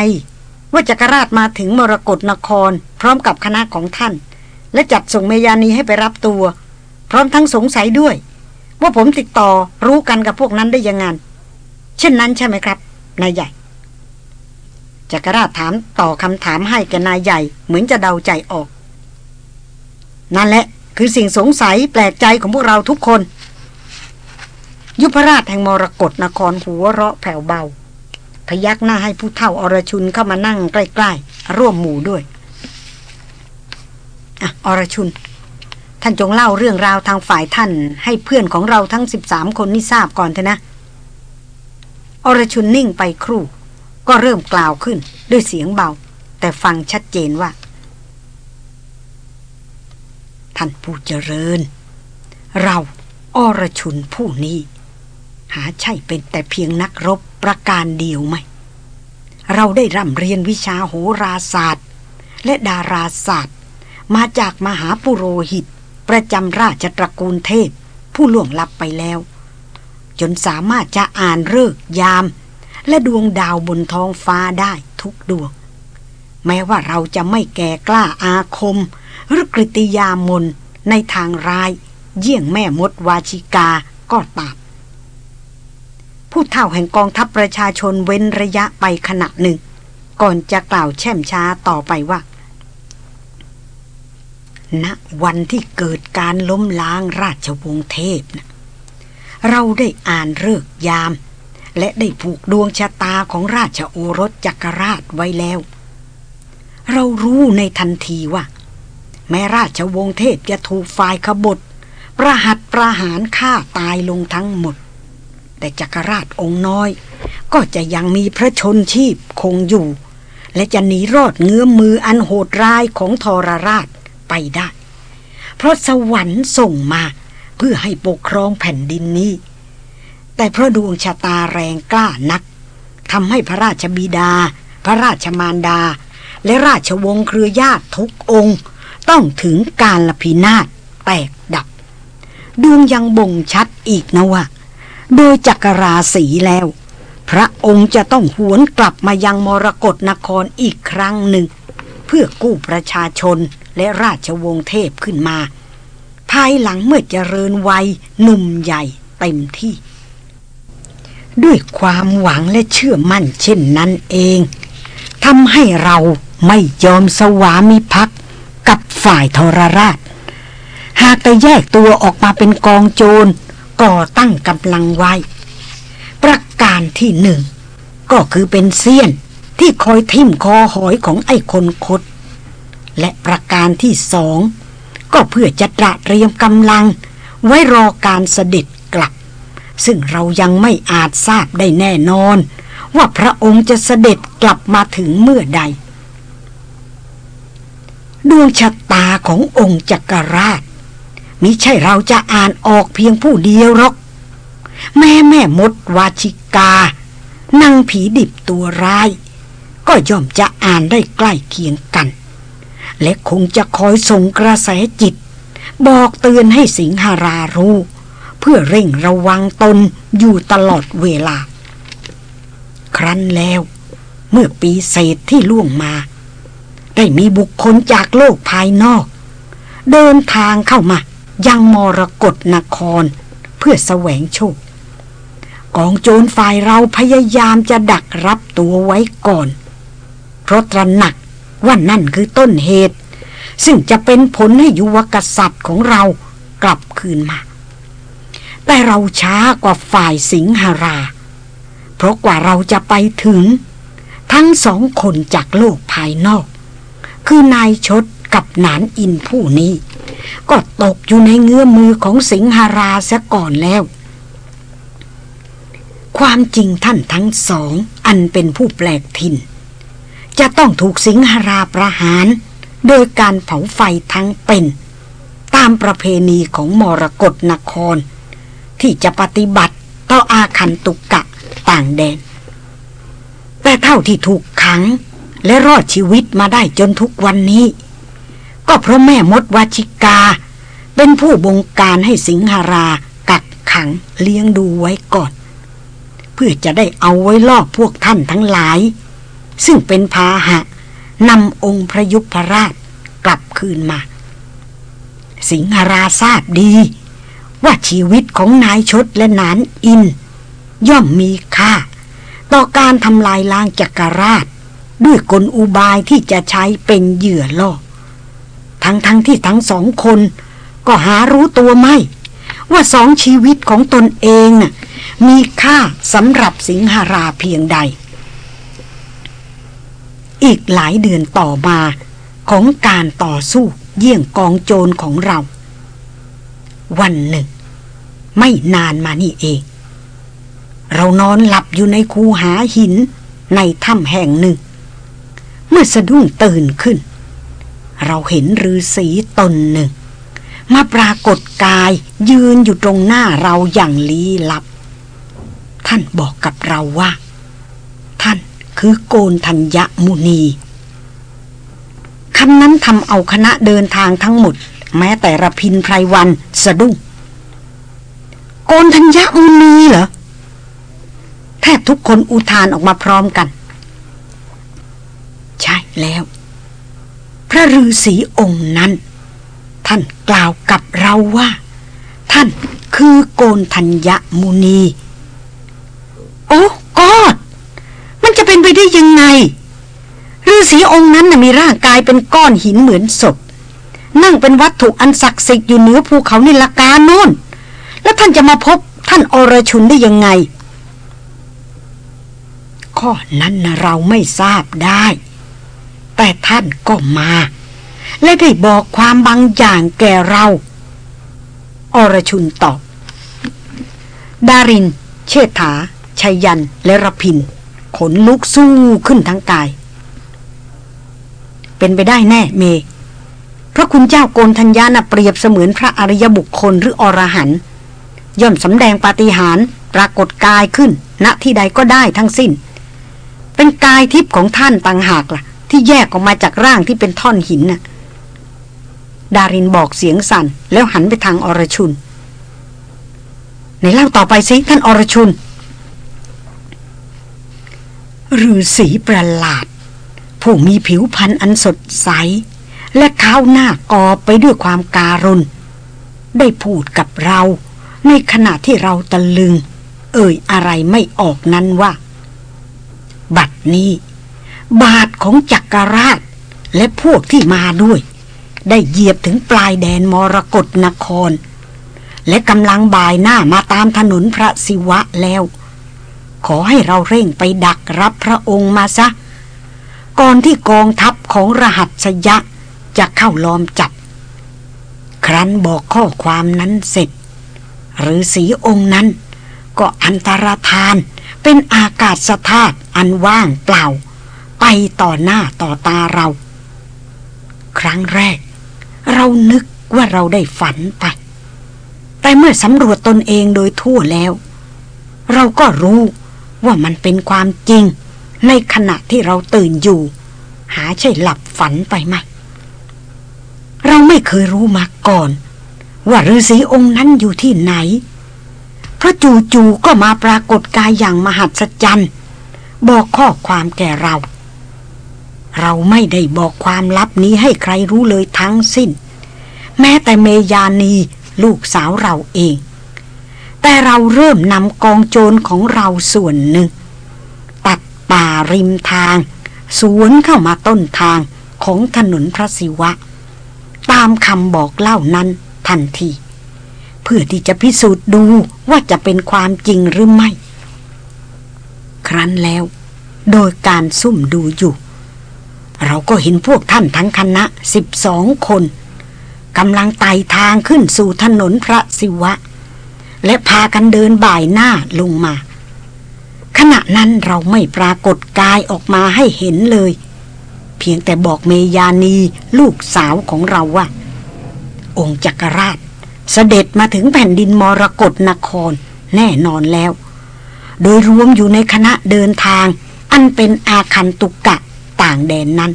ว่าจักรราชมาถึงมรกรนคร พร้อมกับคณะของท่าน และจัดส่งเมยานีให้ไปรับตัว พร้อมทั้งสงสัยด้วย ว่าผมติดต่อรู้กันกับพวกนั้นได้ยังไงเช่นนั้นใช่ไหมครับนายใหญ่จักรราชถามต่อคำถามให้แกนายใหญ่ เหมือนจะเดาใจออก นั่นแหละคือสิ่งสงสัยแปลกใจของพวกเราทุกคน ยุพราชแห่งมรกรนครหัวเราะแผ่วเบา พยักหน้าให้ผู้เฒ่าอรชุนเข้ามานั่งใกล้ๆ ร่วมหมู่ด้วยอะอรชุน ท่านจงเล่าเรื่องราวทางฝ่ายท่าน ให้เพื่อนของเราทั้งสิบสามคนนี่ทราบก่อนเถอะนะ อรชุนนิ่งไปครู่ ก็เริ่มกล่าวขึ้นด้วยเสียงเบา แต่ฟังชัดเจนว่า ท่านผู้เจริญ เราอรชุนผู้นี้ หาใช่เป็นแต่เพียงนักรบ ประการเดียวไหม เราได้ร่ำเรียนวิชาโหราศาสตร์ และดาราศาสตร์ มาจากมหาปุโรหิต ประจำราชตระกูลเทพ ผู้ล่วงลับไปแล้ว จนสามารถจะอ่านเลิกยาม และดวงดาวบนท้องฟ้าได้ทุกดวง แม้ว่าเราจะไม่แก่กล้าอาคม หรือกริติยามนในทางร้าย เยี่ยงแม่มดวาชิกาก็ตาม ผู้เท่าแห่งกองทัพประชาชนเว้นระยะไปขณะหนึ่ง ก่อนจะกล่าวแช่มช้าต่อไปว่าณวันที่เกิดการล้มล้างราชวงศ์เทพนะเราได้อ่านเลิกยาม และได้ผูกดวงชะตาของราชโอรสจักรราชไว้แล้ว เรารู้ในทันทีว่า แม้ราชวงศ์เทพจะถูกฝ่ายขบฏประหัตประหารฆ่าตายลงทั้งหมด แต่จักรราชองค์น้อย ก็จะยังมีพระชนชีพคงอยู่ และจะหนีรอดเงื้อมมืออันโหดร้ายของทรราชไปได้ เพราะสวรรค์ส่งมาเพื่อให้ปกครองแผ่นดินนี้ แต่พระดวงชะตาแรงกล้านักทำให้พระราชบิดา พระราชมารดา และราชวงศ์เครือญาติทุกองค์ ต้องถึงการละพินาศแตกดับดวงยังบ่งชัดอีกนะว่า โดยจักรราศีแล้ว พระองค์จะต้องหวนกลับมายังมรกรนครอีกครั้งหนึ่ง เพื่อกู้ประชาชนและราชวงศ์เทพขึ้นมา ภายหลังเมื่อเจริญวัยหนุ่มใหญ่เต็มที่ ด้วยความหวังและเชื่อมั่นเช่นนั้นเองทำให้เราไม่ยอมสวามิภักดิ์กับฝ่ายทรราช หากแต่แยกตัวออกมาเป็นกองโจร ก่อตั้งกำลังไว้ ประการที่หนึ่ง ก็คือเป็นเสี้ยนที่คอยทิ่มคอหอยของไอ้คนคด และประการที่สอง ก็เพื่อจะตระเตรียมกำลัง ไว้รอการเสด็จกลับ ซึ่งเรายังไม่อาจทราบได้แน่นอน ว่าพระองค์จะเสด็จกลับมาถึงเมื่อใด ดวงชะตาขององค์จักรราช มิใช่เราจะอ่านออกเพียงผู้เดียวหรอก แม่แม่มดวาชิกานั่งผีดิบตัวร้าย ก็ย่อมจะอ่านได้ใกล้เคียงกัน และคงจะคอยส่งกระแสจิต บอกเตือนให้สิงหารารู้ เพื่อเร่งระวังตนอยู่ตลอดเวลา ครั้นแล้ว เมื่อปีเศษที่ล่วงมา ได้มีบุคคลจากโลกภายนอก เดินทางเข้ามา ยังมรกรนคร เพื่อแสวงโชคกองโจรฝ่ายเราพยายามจะดักรับตัวไว้ก่อน เพราะตระหนักว่านั่นคือต้นเหตุ ซึ่งจะเป็นผลให้ยุวกษัตริย์ของเรากลับคืนมา แต่เราช้ากว่าฝ่ายสิงหารา เพราะกว่าเราจะไปถึง ทั้งสองคนจากโลกภายนอก คือนายชดกับนานอินผู้นี้ ก็ตกอยู่ในเงื้อมือของสิงหาราเสียก่อนแล้ว ความจริงท่านทั้งสอง อันเป็นผู้แปลกถิ่น จะต้องถูกสิงหาราประหาร โดยการเผาไฟทั้งเป็น ตามประเพณีของมรกรนคร ที่จะปฏิบัติต่ออาคันตุกกะต่างแดน แต่เท่าที่ถูกขังและรอดชีวิตมาได้จนทุกวันนี้ ก็เพราะแม่มดวชิกา เป็นผู้บงการให้สิงหารากักขังเลี้ยงดูไว้ก่อน เพื่อจะได้เอาไว้ล่อพวกท่านทั้งหลาย ซึ่งเป็นพาหะนำองค์พระยุพราชกลับคืนมา สิงหาราทราบดี ว่าชีวิตของนายชดและนานอิน ย่อมมีค่า ต่อการทำลายล้างจักรราช ด้วยกลอุบายที่จะใช้เป็นเหยื่อล่อ ทั้งทั้งที่ทั้งสองคน ก็หารู้ตัวไม่ ว่าสองชีวิตของตนเองน่ะมีค่าสำหรับสิงหาราเพียงใด อีกหลายเดือนต่อมาของการต่อสู้เยี่ยงกองโจรของเรา วันหนึ่ง ไม่นานมานี่เอง เรานอนหลับอยู่ในคูหาหินในถ้ำแห่งหนึ่ง เมื่อสะดุ้งตื่นขึ้น เราเห็นฤาษีตนหนึ่ง มาปรากฏกายยืนอยู่ตรงหน้าเราอย่างลี้ลับ ท่านบอกกับเราว่า ท่านคือโกนธัญญมุนีคำนั้นทำเอาคณะเดินทางทั้งหมด แม้แต่ระพินไพรวันสะดุ้งโกนธัญญมุนีเหรอแทบทุกคนอุทานออกมาพร้อมกัน ใช่แล้ว ระฤาษีองค์นั้น ท่านกล่าวกับเราว่า ท่านคือโกนธัญญมุนี โอ้กอดมันจะเป็นไปได้ยังไงฤาษีองค์นั้นนะมีร่างกายเป็นก้อนหินเหมือนศพ นั่งเป็นวัตถุอันศักดิ์สิทธิ์อยู่เหนือภูเขานิลกาโน่น แล้วท่านจะมาพบท่านอรชุนได้ยังไง ข้อนั้นนะเราไม่ทราบได้ แต่ท่านก็มา และได้บอกความบางอย่างแก่เรา อรชุนตอบ ดาริน เชษฐาชัยยัน และรพิน ขนลุกสู้ขึ้นทั้งกาย เป็นไปได้แน่เม พระคุณเจ้าโกนธัญญาณเปรียบเสมือนพระอริยบุคคลหรืออรหันย่อมสำแดงปาฏิหาริย์ปรากฏกายขึ้นณที่ใดก็ได้ทั้งสิ้น เป็นกายทิพย์ของท่านต่างหากละ่ะ ที่แยกออกมาจากร่างที่เป็นท่อนหินน่ะ ดารินบอกเสียงสั่น แล้วหันไปทางอรชุนในเล่าต่อไปสิท่านอรชุนฤาษีประหลาด ผู้มีผิวพรรณอันสดใส และข้าวหน้ากอไปด้วยความการุณ ได้พูดกับเราในขณะที่เราตะลึง เอ่ยอะไรไม่ออกนั้นว่า บัดนี้ บาทของจักรราช และพวกที่มาด้วย ได้เหยียบถึงปลายแดนมรกรนคร และกำลังบ่ายหน้ามาตามถนนพระศิวะแล้ว ขอให้เราเร่งไปดักรับพระองค์มาซะ ก่อนที่กองทัพของรหัสยะจะเข้าล้อมจับ ครั้นบอกข้อความนั้นเสร็จ หรือสีองค์นั้นก็อันตรธานเป็นอากาศสธาตุอันว่างเปล่า ต่อหน้าต่อตาเรา ครั้งแรก เรานึกว่าเราได้ฝันไป แต่เมื่อสำรวจตนเองโดยทั่วแล้ว เราก็รู้ว่ามันเป็นความจริง ในขณะที่เราตื่นอยู่ หาใช่หลับฝันไปไหม เราไม่เคยรู้มาก่อน ว่าฤาษีองค์นั้นอยู่ที่ไหนพระจู่ๆก็มาปรากฏกายอย่างมหัศจรรย์ บอกข้อความแก่เรา เราไม่ได้บอกความลับนี้ให้ใครรู้เลยทั้งสิ้น แม้แต่เมยานีลูกสาวเราเอง แต่เราเริ่มนำกองโจรของเราส่วนหนึ่ง ตัดป่าริมทาง สวนเข้ามาต้นทางของถนนพระศิวะ ตามคำบอกเล่านั้นทันที เพื่อที่จะพิสูจน์ดูว่าจะเป็นความจริงหรือไม่ ครั้นแล้ว โดยการซุ่มดูอยู่ เราก็เห็นพวกท่านทั้งคณะสิบสองคนกำลังไต่ทางขึ้นสู่ถนนพระศิวะ และพากันเดินบ่ายหน้าลงมา ขณะนั้นเราไม่ปรากฏกายออกมาให้เห็นเลย เพียงแต่บอกเมยานีลูกสาวของเราว่า องค์จักรราชเสด็จมาถึงแผ่นดินมรกรนครแน่นอนแล้ว โดยรวมอยู่ในคณะเดินทาง อันเป็นอาคันตุกกะ ต่างแดนนั้น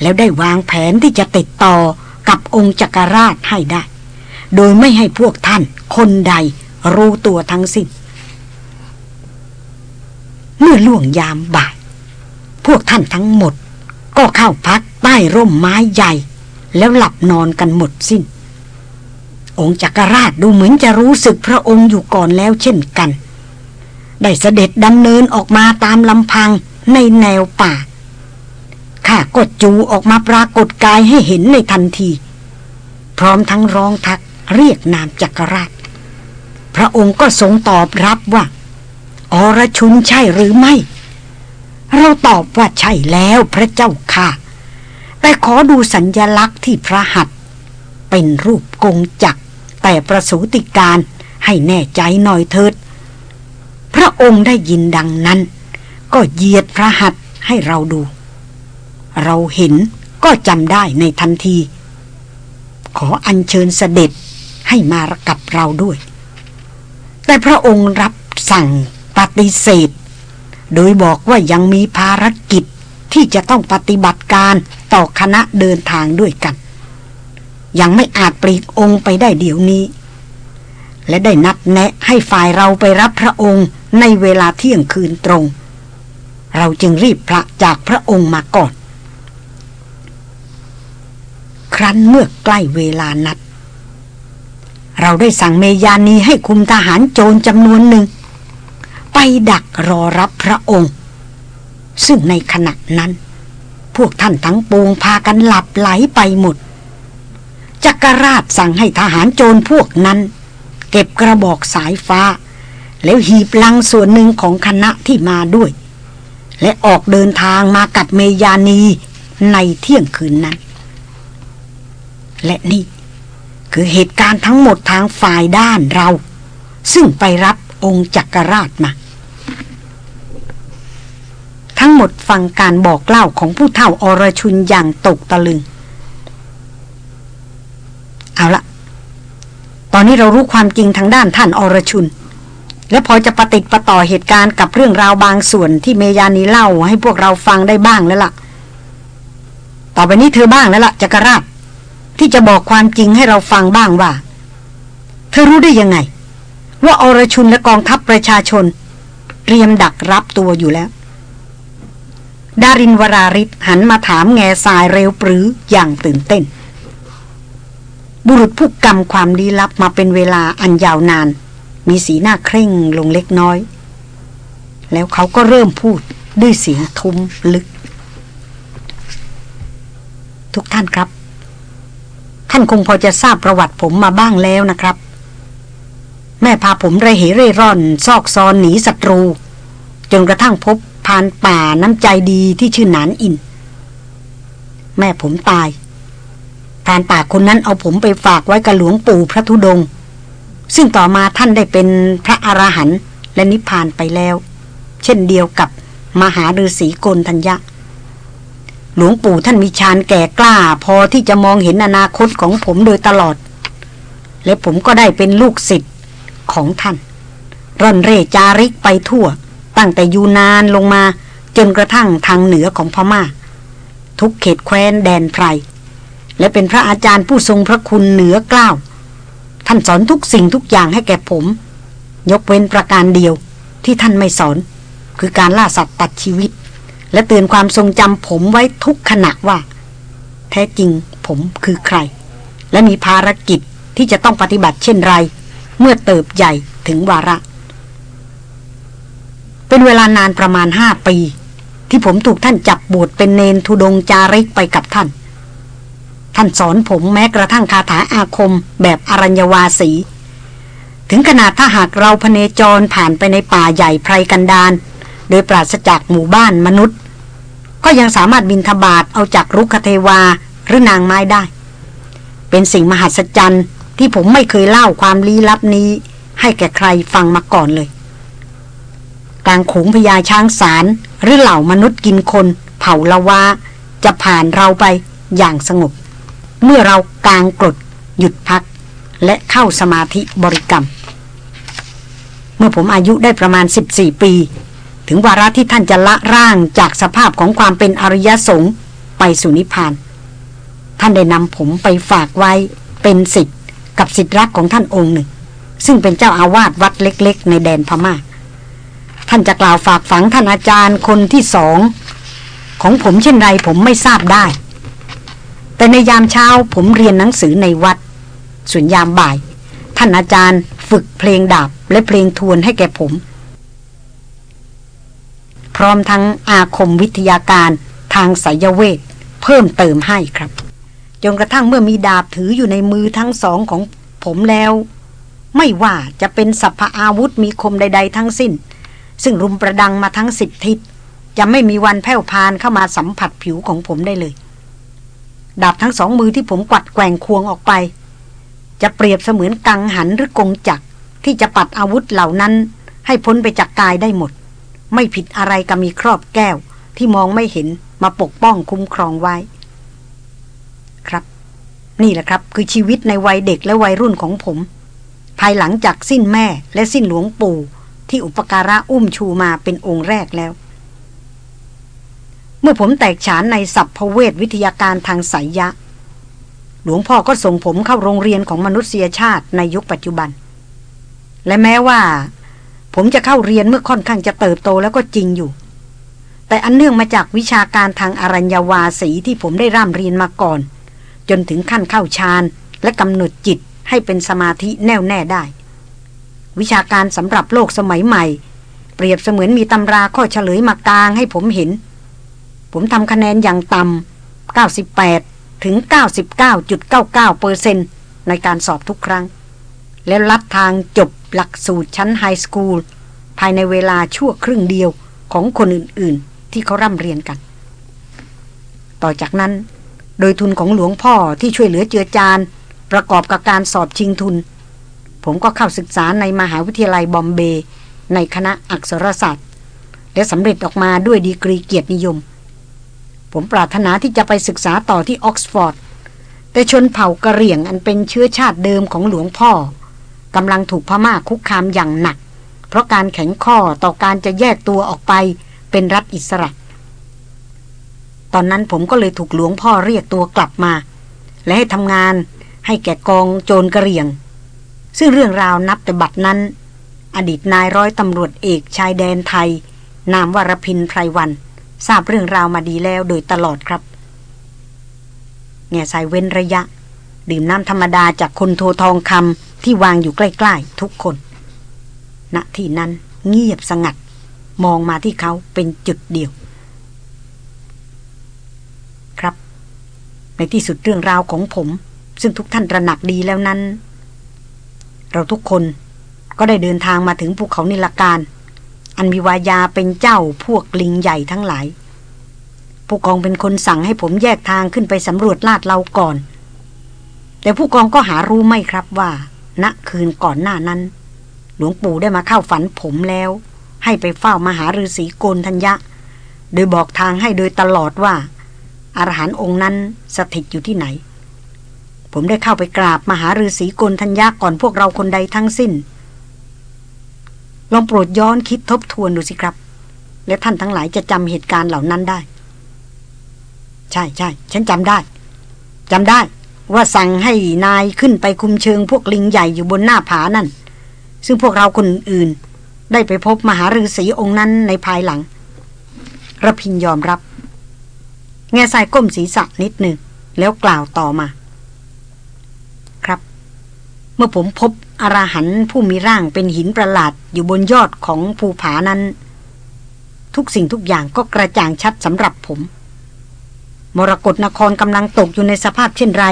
แล้วได้วางแผนที่จะติดต่อกับองค์จักรราชให้ได้ โดยไม่ให้พวกท่านคนใดรู้ตัวทั้งสิ้น เมื่อล่วงยามบ่าย พวกท่านทั้งหมด ก็เข้าพักใต้ร่มไม้ใหญ่ แล้วหลับนอนกันหมดสิ้น องค์จักรราชดูเหมือนจะรู้สึกพระองค์อยู่ก่อนแล้วเช่นกัน ได้เสด็จดำเนินออกมาตามลำพังในแนวป่า ข้ากดจูออกมาปรากฏกายให้เห็นในทันที พร้อมทั้งร้องทักเรียกนามจักรราช พระองค์ก็ทรงตอบรับว่า อรชุนใช่หรือไม่ เราตอบว่าใช่แล้วพระเจ้าค่ะ แต่ขอดูสัญญลักษณ์ที่พระหัตเป็นรูปกงจักรแต่ประสูติการให้แน่ใจหน่อยเถิด พระองค์ได้ยินดังนั้น ก็เหยียดพระหัตให้เราดู เราเห็นก็จำได้ในทันที ขออัญเชิญเสด็จให้มากับเราด้วย แต่พระองค์รับสั่งปฏิเสธ โดยบอกว่ายังมีภารกิจที่จะต้องปฏิบัติการต่อคณะเดินทางด้วยกัน ยังไม่อาจปลีกองค์ไปได้เดี๋ยวนี้ และได้นัดแนะให้ฝ่ายเราไปรับพระองค์ในเวลาเที่ยงคืนตรง เราจึงรีบพระจากพระองค์มาก่อนค รั้นเมื่อใกล้เวลานัด เราได้สั่งเมยานีให้คุมทหารโจรจำนวนหนึ่ง ไปดักรอรับพระองค์ ซึ่งในขณะนั้น พวกท่านทั้งปวงพากันหลับไหลไปหมด จักรราชสั่งให้ทหารโจรพวกนั้น เก็บกระบอกสายฟ้า แล้วหีบลังส่วนหนึ่งของคณะที่มาด้วย และออกเดินทางมากับเมยานีในเที่ยงคืนนั้น และนี่ คือเหตุการณ์ทั้งหมดทางฝ่ายด้านเรา ซึ่งไปรับองค์จักรราชมา ทั้งหมดฟังการบอกเล่าของผู้เฒ่าอรชุนอย่างตกตะลึง เอาละตอนนี้เรารู้ความจริงทางด้านท่านอรชุน และพอจะปฏิติประต่อเหตุการณ์กับเรื่องราวบางส่วนที่เมยานีเล่าให้พวกเราฟังได้บ้างแล้วล่ะ ต่อไปนี้เธอบ้างแล้วล่ะจักรราช ที่จะบอกความจริงให้เราฟังบ้างว่า เธอรู้ได้ยังไง ว่าอรชุนและกองทัพประชาชน เตรียมดักรับตัวอยู่แล้ว ดารินวราริศหันมาถามแง่สายเร็วปรืออย่างตื่นเต้น บุรุษผู้กำความลี้ลับมาเป็นเวลาอันยาวนาน มีสีหน้าเคร่งลงเล็กน้อย แล้วเขาก็เริ่มพูดด้วยเสียงทุ้มลึก ทุกท่านครับ ท่านคงพอจะทราบประวัติผมมาบ้างแล้วนะครับ แม่พาผมระเหเร่ร่อน ซอกซอนหนีศัตรู จนกระทั่งพบพานป่าน้ำใจดีที่ชื่อหนานอิน แม่ผมตายพานป่าคนนั้นเอาผมไปฝากไว้กับหลวงปู่พระธุดง ซึ่งต่อมาท่านได้เป็นพระอรหันต์และนิพพานไปแล้ว เช่นเดียวกับมหาฤาษีโกนทัญญะ หลวงปู่ท่านมีฌานแก่กล้า พอที่จะมองเห็นอนาคตของผมโดยตลอด และผมก็ได้เป็นลูกศิษย์ของท่าน ร่อนเร่จาริกไปทั่ว ตั้งแต่ยูนานลงมาจนกระทั่งทางเหนือของพมา่า ทุกเขตแคว้นแดนไพร และเป็นพระอาจารย์ผู้ทรงพระคุณเหนือกล้าว ท่านสอนทุกสิ่งทุกอย่างให้แก่ผม ยกเว้นประการเดียวที่ท่านไม่สอน คือการล่าสัตว์ตัดชีวิต และเตือนความทรงจำผมไว้ทุกขณะว่า แท้จริงผมคือใคร และมีภารกิจที่จะต้องปฏิบัติเช่นไร เมื่อเติบใหญ่ถึงวาระ เป็นเวลานานประมาณห้าปี ที่ผมถูกท่านจับบวชเป็นเนนทุดงจาริกไปกับท่าน ท่านสอนผมแม้กระทั่งคาถาอาคมแบบอรัญญวาสี ถึงขนาดถ้าหากเราพเนจรผ่านไปในป่าใหญ่ไพรกันดาน โดยปราศจากหมู่บ้านมนุษย์ ก็ยังสามารถบินทบาทเอาจากรุกเทวาหรือนางไม้ได้ เป็นสิ่งมหัศจรรย์ที่ผมไม่เคยเล่าความลี้ลับนี้ ให้แก่ใครฟังมาก่อนเลยกลางขงพญาช้างสารหรือเหล่ามนุษย์กินคน เผาละวาจะผ่านเราไปอย่างสงบ เมื่อเรากลางกรดหยุดพัก และเข้าสมาธิบริกรรม เมื่อผมอายุได้ประมาณ 14 ปี ถึงวาระที่ท่านจะละร่างจากสภาพของความเป็นอริยสงฆ์ไปสู่นิพพาน ท่านได้นำผมไปฝากไว้เป็นสิทธิ์กับสิทธิรักของท่านองค์หนึ่ง ซึ่งเป็นเจ้าอาวาสวัดเล็ก ๆ ในแดนพมา่า ท่านจะกล่าวฝากฝังท่านอาจารย์คนที่สองของผมเช่นไรผมไม่ทราบได้ แต่ในยามเช้าผมเรียนหนังสือในวัด ส่วนยามบ่าย ท่านอาจารย์ฝึกเพลงดาบและเพลงทวนให้แก่ผม ร้อมทั้งอาคมวิทยาการทางสายเวท เพิ่มเติมให้ครับ จนกระทั่งเมื่อมีดาบถืออยู่ในมือทั้งสองของผมแล้ว ไม่ว่าจะเป็นสัพพอาวุธมีคมใด ๆ ทั้งสิ้น ซึ่งรุมประดังมาทั้งสิบทิศ จะไม่มีวันแผ่วพานเข้ามาสัมผัสผิวของผมได้เลย ดาบทั้งสองมือที่ผมกวัดแกว่งควงออกไป จะเปรียบเสมือนกังหันหรือกงจักรที่จะปัดอาวุธเหล่านั้นให้พ้นไปจากกายได้หมด ไม่ผิดอะไรกับมีครอบแก้วที่มองไม่เห็นมาปกป้องคุ้มครองไว้ ครับ นี่แหละครับ คือชีวิตในวัยเด็กและวัยรุ่นของผม ภายหลังจากสิ้นแม่และสิ้นหลวงปู่ ที่อุปการะอุ้มชูมาเป็นองค์แรกแล้ว เมื่อผมแตกฉานในสัพพเวทวิทยาการทางสายยะ หลวงพ่อก็ส่งผมเข้าโรงเรียนของมนุษยชาติในยุคปัจจุบัน และแม้ว่า ผมจะเข้าเรียนเมื่อค่อนข้างจะเติบโตแล้วก็จริงอยู่ แต่อันเนื่องมาจากวิชาการทางอรัญญาวาสีที่ผมได้ร่ำเรียนมาก่อน จนถึงขั้นเข้าฌานและกำหนดจิตให้เป็นสมาธิแน่วแน่ได้ วิชาการสำหรับโลกสมัยใหม่ เปรียบเสมือนมีตำราข้อเฉลยมากลางให้ผมเห็น ผมทำคะแนนอย่างต่ำ98 ถึง 99.99เปอร์เซนในการสอบทุกครั้ง แล้วลัดทางจบ หลักสูตรชั้นไฮสคูลภายในเวลาชั่วครึ่งเดียวของคนอื่นๆ ที่เขาร่ำเรียนกัน ต่อจากนั้น โดยทุนของหลวงพ่อที่ช่วยเหลือเจือจานประกอบกับการสอบชิงทุน ผมก็เข้าศึกษาในมหาวิทยาลัยบอมเบย์ในคณะอักษรศาสตร์ และสำเร็จออกมาด้วยดีกรีเกียรตินิยม ผมปรารถนาที่จะไปศึกษาต่อที่ออกซฟอร์ดแต่ชนเผ่ากะเหรี่ยงอันเป็นเชื้อชาติเดิมของหลวงพ่อ กำลังถูกพม่าคุกคามอย่างหนัก เพราะการแข็งข้อต่อการจะแยกตัวออกไปเป็นรัฐอิสระ ตอนนั้นผมก็เลยถูกหลวงพ่อเรียกตัวกลับมา และให้ทำงานให้แก่กองโจรกระเรียง ซึ่งเรื่องราวนับแต่บัดนั้น อดีตนายร้อยตำรวจเอกชายแดนไทย นามวรพินไพรวัน ทราบเรื่องราวมาดีแล้วโดยตลอดครับแง่สายเว้นระยะ ดื่มน้ำธรรมดาจากคนโททองคำ ที่วางอยู่ใกล้ ๆ ทุกคน ณที่นั้นเงียบสงัด มองมาที่เขาเป็นจุดเดียว ครับ ในที่สุดเรื่องราวของผม ซึ่งทุกท่านตระหนักดีแล้วนั้น เราทุกคนก็ได้เดินทางมาถึงภูเขานิลการ อันมีวายาเป็นเจ้าพวกลิงใหญ่ทั้งหลายผู้กองเป็นคนสั่งให้ผมแยกทางขึ้นไปสำรวจลาดเราก่อน แต่ผู้กองก็หารู้ไม่ครับว่า ณคืนก่อนหน้านั้น หลวงปู่ได้มาเข้าฝันผมแล้ว ให้ไปเฝ้ามหาฤาษีโกนทัญญะ โดยบอกทางให้โดยตลอดว่าอรหันต์องค์นั้นสถิตอยู่ที่ไหน ผมได้เข้าไปกราบมหาฤาษีโกนทัญญะก่อนพวกเราคนใดทั้งสิ้น ลองโปรดย้อนคิดทบทวนดูสิครับ และท่านทั้งหลายจะจำเหตุการณ์เหล่านั้นได้ ใช่ใช่ฉันจำได้จำได้ ว่าสั่งให้นายขึ้นไปคุมเชิงพวกลิงใหญ่อยู่บนหน้าผานั่น ซึ่งพวกเราคนอื่นได้ไปพบมหาฤาษีองค์นั้นในภายหลังระพินยอมรับ แง่สายก้มศีรษะนิดหนึ่ง แล้วกล่าวต่อมา ครับ เมื่อผมพบอรหันผู้มีร่างเป็นหินประหลาดอยู่บนยอดของภูผานั้น ทุกสิ่งทุกอย่างก็กระจ่างชัดสำหรับผม มรกรนครกำลังตกอยู่ในสภาพเช่นไร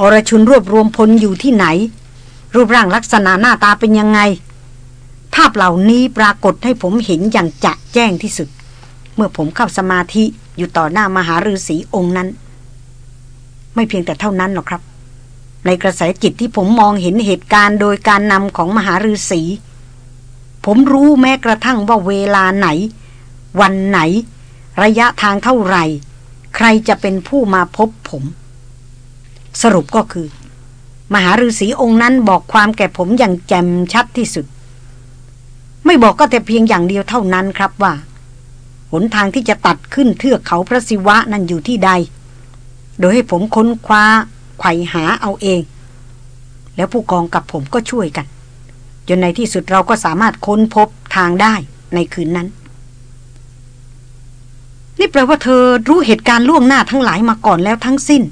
อรชุนรวบรวมพลอยู่ที่ไหน รูปร่างลักษณะหน้าตาเป็นยังไง ภาพเหล่านี้ปรากฏให้ผมเห็นอย่างจะแจ้งที่สุด เมื่อผมเข้าสมาธิอยู่ต่อหน้ามหาฤาษีองค์นั้น ไม่เพียงแต่เท่านั้นหรอกครับ ในกระแสจิตที่ผมมองเห็นเหตุการณ์โดยการนำของมหาฤาษีผมรู้แม้กระทั่งว่าเวลาไหน วันไหน ระยะทางเท่าไหร่ ใครจะเป็นผู้มาพบผม สรุปก็คือ มหาฤาษีองค์นั้นบอกความแก่ผมอย่างแจ่มชัดที่สุด ไม่บอกก็แต่เพียงอย่างเดียวเท่านั้นครับว่า หนทางที่จะตัดขึ้นเทือกเขาพระศิวะนั้นอยู่ที่ใด โดยให้ผมค้นคว้าไขว่หาเอาเอง แล้วผู้กองกับผมก็ช่วยกัน จนในที่สุดเราก็สามารถค้นพบทางได้ในคืนนั้น นี่แปลว่าเธอรู้เหตุการณ์ล่วงหน้าทั้งหลายมาก่อนแล้วทั้งสิ้น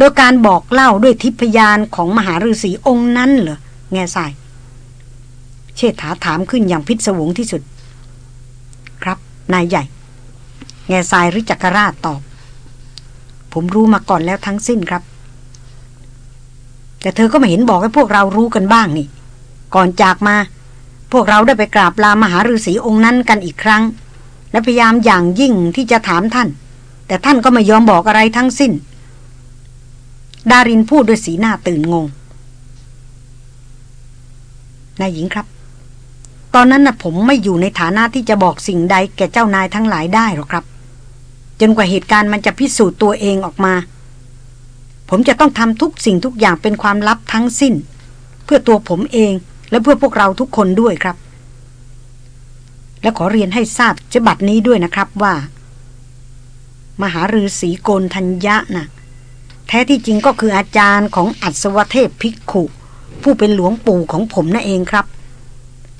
โดยการบอกเล่าด้วยทิพยานของมหาฤาษีองค์นั้นเหรอแง่ทราย เชษฐาถามขึ้นอย่างพิศวงที่สุด ครับ นายใหญ่ แง่ทรายรือจักรราชตอบ ผมรู้มาก่อนแล้วทั้งสิ้นครับ แต่เธอก็ไม่เห็นบอกให้พวกเรารู้กันบ้างนี่ ก่อนจากมา พวกเราได้ไปกราบลามหาฤาษีองค์นั้นกันอีกครั้ง และพยายามอย่างยิ่งที่จะถามท่าน แต่ท่านก็ไม่ยอมบอกอะไรทั้งสิ้น ดารินพูดด้วยสีหน้าตื่นงง นายหญิงครับ ตอนนั้นนะผมไม่อยู่ในฐานะที่จะบอกสิ่งใดแก่เจ้านายทั้งหลายได้หรอกครับ จนกว่าเหตุการณ์มันจะพิสูจน์ตัวเองออกมา ผมจะต้องทำทุกสิ่งทุกอย่างเป็นความลับทั้งสิ้น เพื่อตัวผมเองและเพื่อพวกเราทุกคนด้วยครับ และขอเรียนให้ทราบฉบับนี้ด้วยนะครับว่า มหาฤาษีโกนทัญญะนะ่ะ แท้ที่จริงก็คืออาจารย์ของอัศวเทพภิกขุ ผู้เป็นหลวงปู่ของผมนั่นเองครับ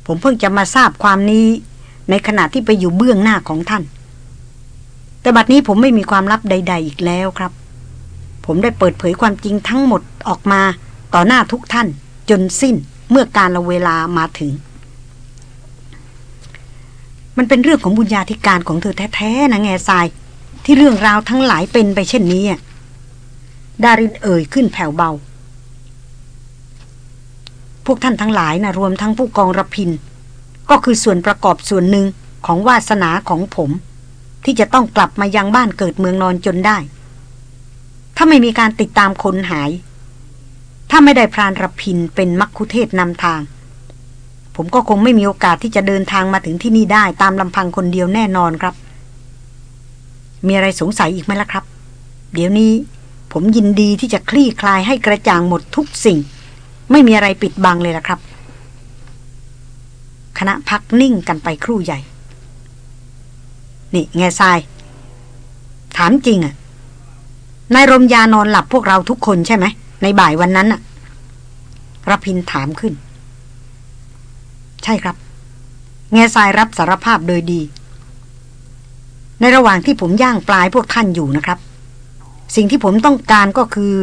ผมเพิ่งจะมาทราบความนี้ ในขณะที่ไปอยู่เบื้องหน้าของท่าน แต่บัดนี้ผมไม่มีความลับใด ๆ อีกแล้วครับ ผมได้เปิดเผยความจริงทั้งหมดออกมาต่อหน้าทุกท่าน จนสิ้นเมื่อการเวลามาถึง มันเป็นเรื่องของบุญญาธิการของเธอแท้ๆนะแง่ทราย ที่เรื่องราวทั้งหลายเป็นไปเช่นนี้ ดารินเอ่ยขึ้นแผ่วเบา พวกท่านทั้งหลายนะรวมทั้งผู้กองระพิน ก็คือส่วนประกอบส่วนหนึ่งของวาสนาของผม ที่จะต้องกลับมายังบ้านเกิดเมืองนอนจนได้ ถ้าไม่มีการติดตามคนหาย ถ้าไม่ได้พรานรพินเป็นมักคุเทศนำทาง ผมก็คงไม่มีโอกาสที่จะเดินทางมาถึงที่นี่ได้ตามลำพังคนเดียวแน่นอนครับ มีอะไรสงสัยอีกไหมล่ะครับ เดี๋ยวนี้ ผมยินดีที่จะคลี่คลายให้กระจ่างหมดทุกสิ่ง ไม่มีอะไรปิดบังเลยล่ะครับ คณะพักนิ่งกันไปครู่ใหญ่ นี่แง่ทราย ถามจริงอะนายรมยานอนหลับพวกเราทุกคนใช่ไหม ในบ่ายวันนั้นน่ะรพินถามขึ้น ใช่ครับ แง่ทรายรับสารภาพโดยดี ในระหว่างที่ผมย่างปลายพวกท่านอยู่นะครับ สิ่งที่ผมต้องการก็คือ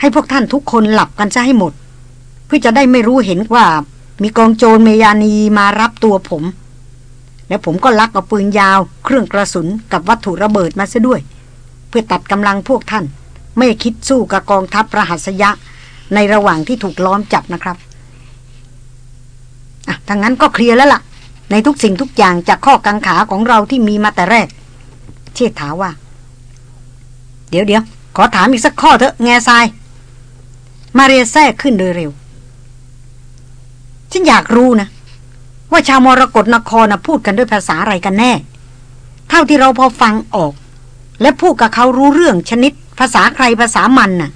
ให้พวกท่านทุกคนหลับกันซะให้หมด เพื่อจะได้ไม่รู้เห็นว่า มีกองโจรเมยานีมารับตัวผม และผมก็ลักเอาปืนยาว เครื่องกระสุนกับวัตถุระเบิดมาซะด้วย เพื่อตัดกำลังพวกท่าน ไม่คิดสู้กับกองทัพประหัสยะ ในระหว่างที่ถูกล้อมจับนะครับอะถ้างั้นก็เคลียร์แล้วละ่ะ ในทุกสิ่งทุกอย่างจากข้อกังขาของเราที่มีมาแต่แรก เชษฐาว่า เดี๋ยวเดี๋ยวขอถามอีกสักข้อเถอะแง่ทราย มาเรียแทรกขึ้นโดยเร็ว ฉันอยากรู้นะ ว่าชาวมรกรนครนะพูดกันด้วยภาษาอะไรกันแน่ เท่าที่เราพอฟังออก และพูดกับเขารู้เรื่องชนิด ภาษาใครภาษามันน่ะ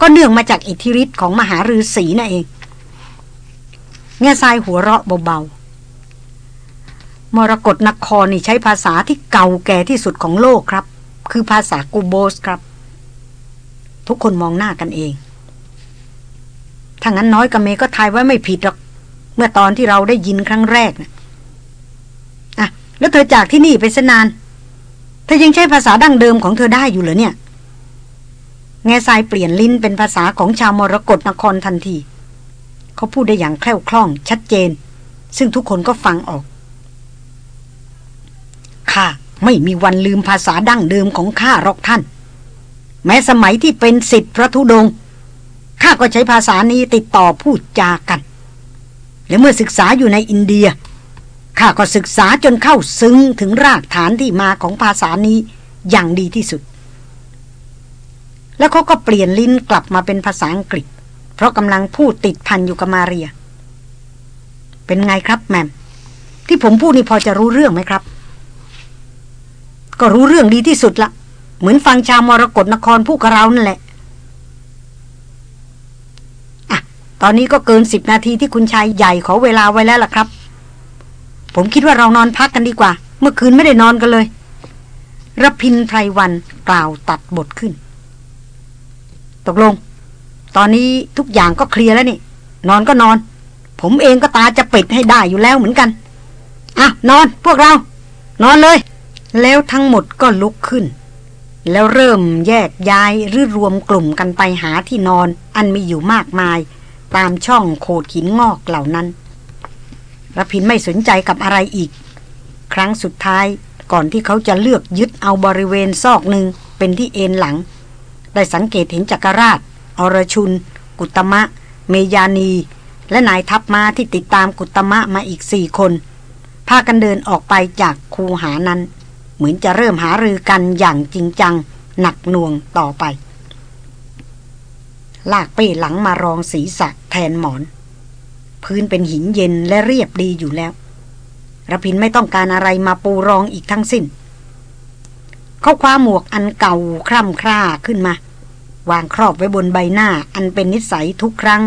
ก็เนื่องมาจากอิทธิฤทธิ์ของมหาฤาษีนั่นเองเงาทรายหัวเราะเบาๆมรกรนครนี่ใช้ภาษาที่เก่าแก่ที่สุดของโลกครับ คือภาษากูโบสครับ ทุกคนมองหน้ากันเองถ้างั้นน้อยกับเมก็ทายไว้ไม่ผิดหรอก เมื่อตอนที่เราได้ยินครั้งแรกนะอะ แล้วเธอจากที่นี่ไปสนาน เธอยังใช้ภาษาดั้งเดิมของเธอได้อยู่เหรอเนี่ย แง่ทรายเปลี่ยนลิ้นเป็นภาษาของชาวมรกรนครทันที เขาพูดได้อย่างแคล่วคล่อง ชัดเจน ซึ่งทุกคนก็ฟังออกข้า ไม่มีวันลืมภาษาดั้งเดิมของข้าหรอกท่าน แม้สมัยที่เป็นสิทธิพระธุดงข้าก็ใช้ภาษานี้ติดต่อพูดจากัน และเมื่อศึกษาอยู่ในอินเดียข้าก็ศึกษาจนเข้าซึ้งถึงรากฐานที่มาของภาษานี้อย่างดีที่สุด แล้วเขาก็เปลี่ยนลิ้นกลับมาเป็นภาษาอังกฤษ เพราะกำลังพูดติดพันอยู่กับมาเรีย เป็นไงครับแมมที่ผมพูดนี่พอจะรู้เรื่องไหมครับ ก็รู้เรื่องดีที่สุดละ เหมือนฟังชาวมรกรนครพูดกับเรานั่นแหละอะตอนนี้ก็เกินสิบนาทีที่คุณชายใหญ่ขอเวลาไว้แล้วล่ะครับ ผมคิดว่าเรานอนพักกันดีกว่า เมื่อคืนไม่ได้นอนกันเลยรพินไพรวันกล่าวตัดบทขึ้น ตกลง ตอนนี้ทุกอย่างก็เคลียร์แล้วนี่ นอนก็นอน ผมเองก็ตาจะปิดให้ได้อยู่แล้วเหมือนกันอะนอนพวกเรา นอนเลย แล้วทั้งหมดก็ลุกขึ้น แล้วเริ่มแยกย้ายหรือรวมกลุ่มกันไปหาที่นอนอันมีอยู่มากมาย ตามช่องโขดหินงอกเหล่านั้นรพินไม่สนใจกับอะไรอีก ครั้งสุดท้ายก่อนที่เขาจะเลือกยึดเอาบริเวณซอกหนึ่งเป็นที่เอนหลัง ได้สังเกตเห็นจักรราช อรชุน กุตมะ เมยานี และนายทัพมาที่ติดตามกุตมะมาอีกสี่คน พากันเดินออกไปจากคูหานั้น เหมือนจะเริ่มหารือกันอย่างจริงจัง หนักหน่วงต่อไป ลากเป้หลังมารองศีรษะแทนหมอน พื้นเป็นหินเย็นและเรียบดีอยู่แล้วระพินไม่ต้องการอะไรมาปูรองอีกทั้งสิ้น เขาคว้าหมวกอันเก่าคร่ำคร่าขึ้นมา วางครอบไว้บนใบหน้าอันเป็นนิสัยทุกครั้ง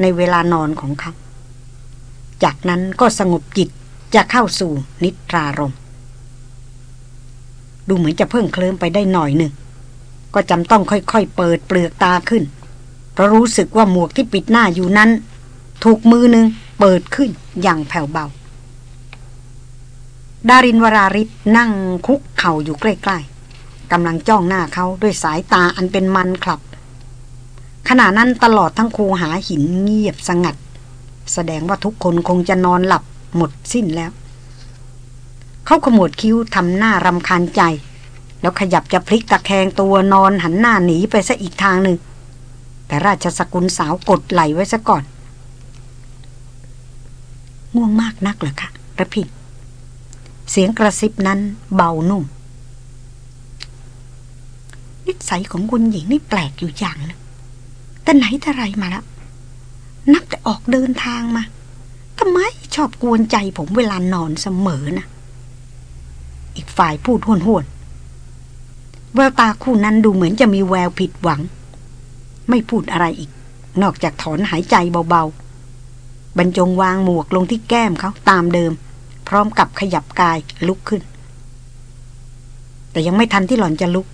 ในเวลานอนของเขา จากนั้นก็สงบจิตจะเข้าสู่นิทรารม ดูเหมือนจะเพิ่งเคลิ้มไปได้หน่อยหนึ่ง ก็จำต้องค่อยๆเปิดเปลือกตาขึ้น เพราะรู้สึกว่าหมวกที่ปิดหน้าอยู่นั้น ถูกมือหนึ่งเปิดขึ้นอย่างแผ่วเบา ดารินวราริศนั่งคุกเข่าอยู่ใกล้ๆกำลังจ้องหน้าเขาด้วยสายตาอันเป็นมันคลับ ขณะนั้นตลอดทั้งคูหาหินเงียบสงัด แสดงว่าทุกคนคงจะนอนหลับหมดสิ้นแล้ว เขาขมวดคิ้วทำหน้ารำคาญใจ แล้วขยับจะพลิกตะแคงตัวนอนหันหน้าหนีไปซะอีกทางหนึ่ง แต่ราชสกุลสาวกดไหลไว้ซะก่อน ง่วงมากนักเหรอคะระพินเสียงกระซิบนั้นเบานุ่ม นิสัยของคุณหญิงนี่แปลกอยู่อย่างนะแต่ไหนแต่ไรมาแล้วนับแต่ออกเดินทางมาทำไมชอบกวนใจผมเวลานอนเสมอนะ อีกฝ่ายพูดห้วนห้วนแววตาคู่นั้นดูเหมือนจะมีแววผิดหวัง ไม่พูดอะไรอีก นอกจากถอนหายใจเบาๆ บรรจงวางหมวกลงที่แก้มเขาตามเดิม พร้อมกับขยับกายลุกขึ้น แต่ยังไม่ทันที่หล่อนจะลุก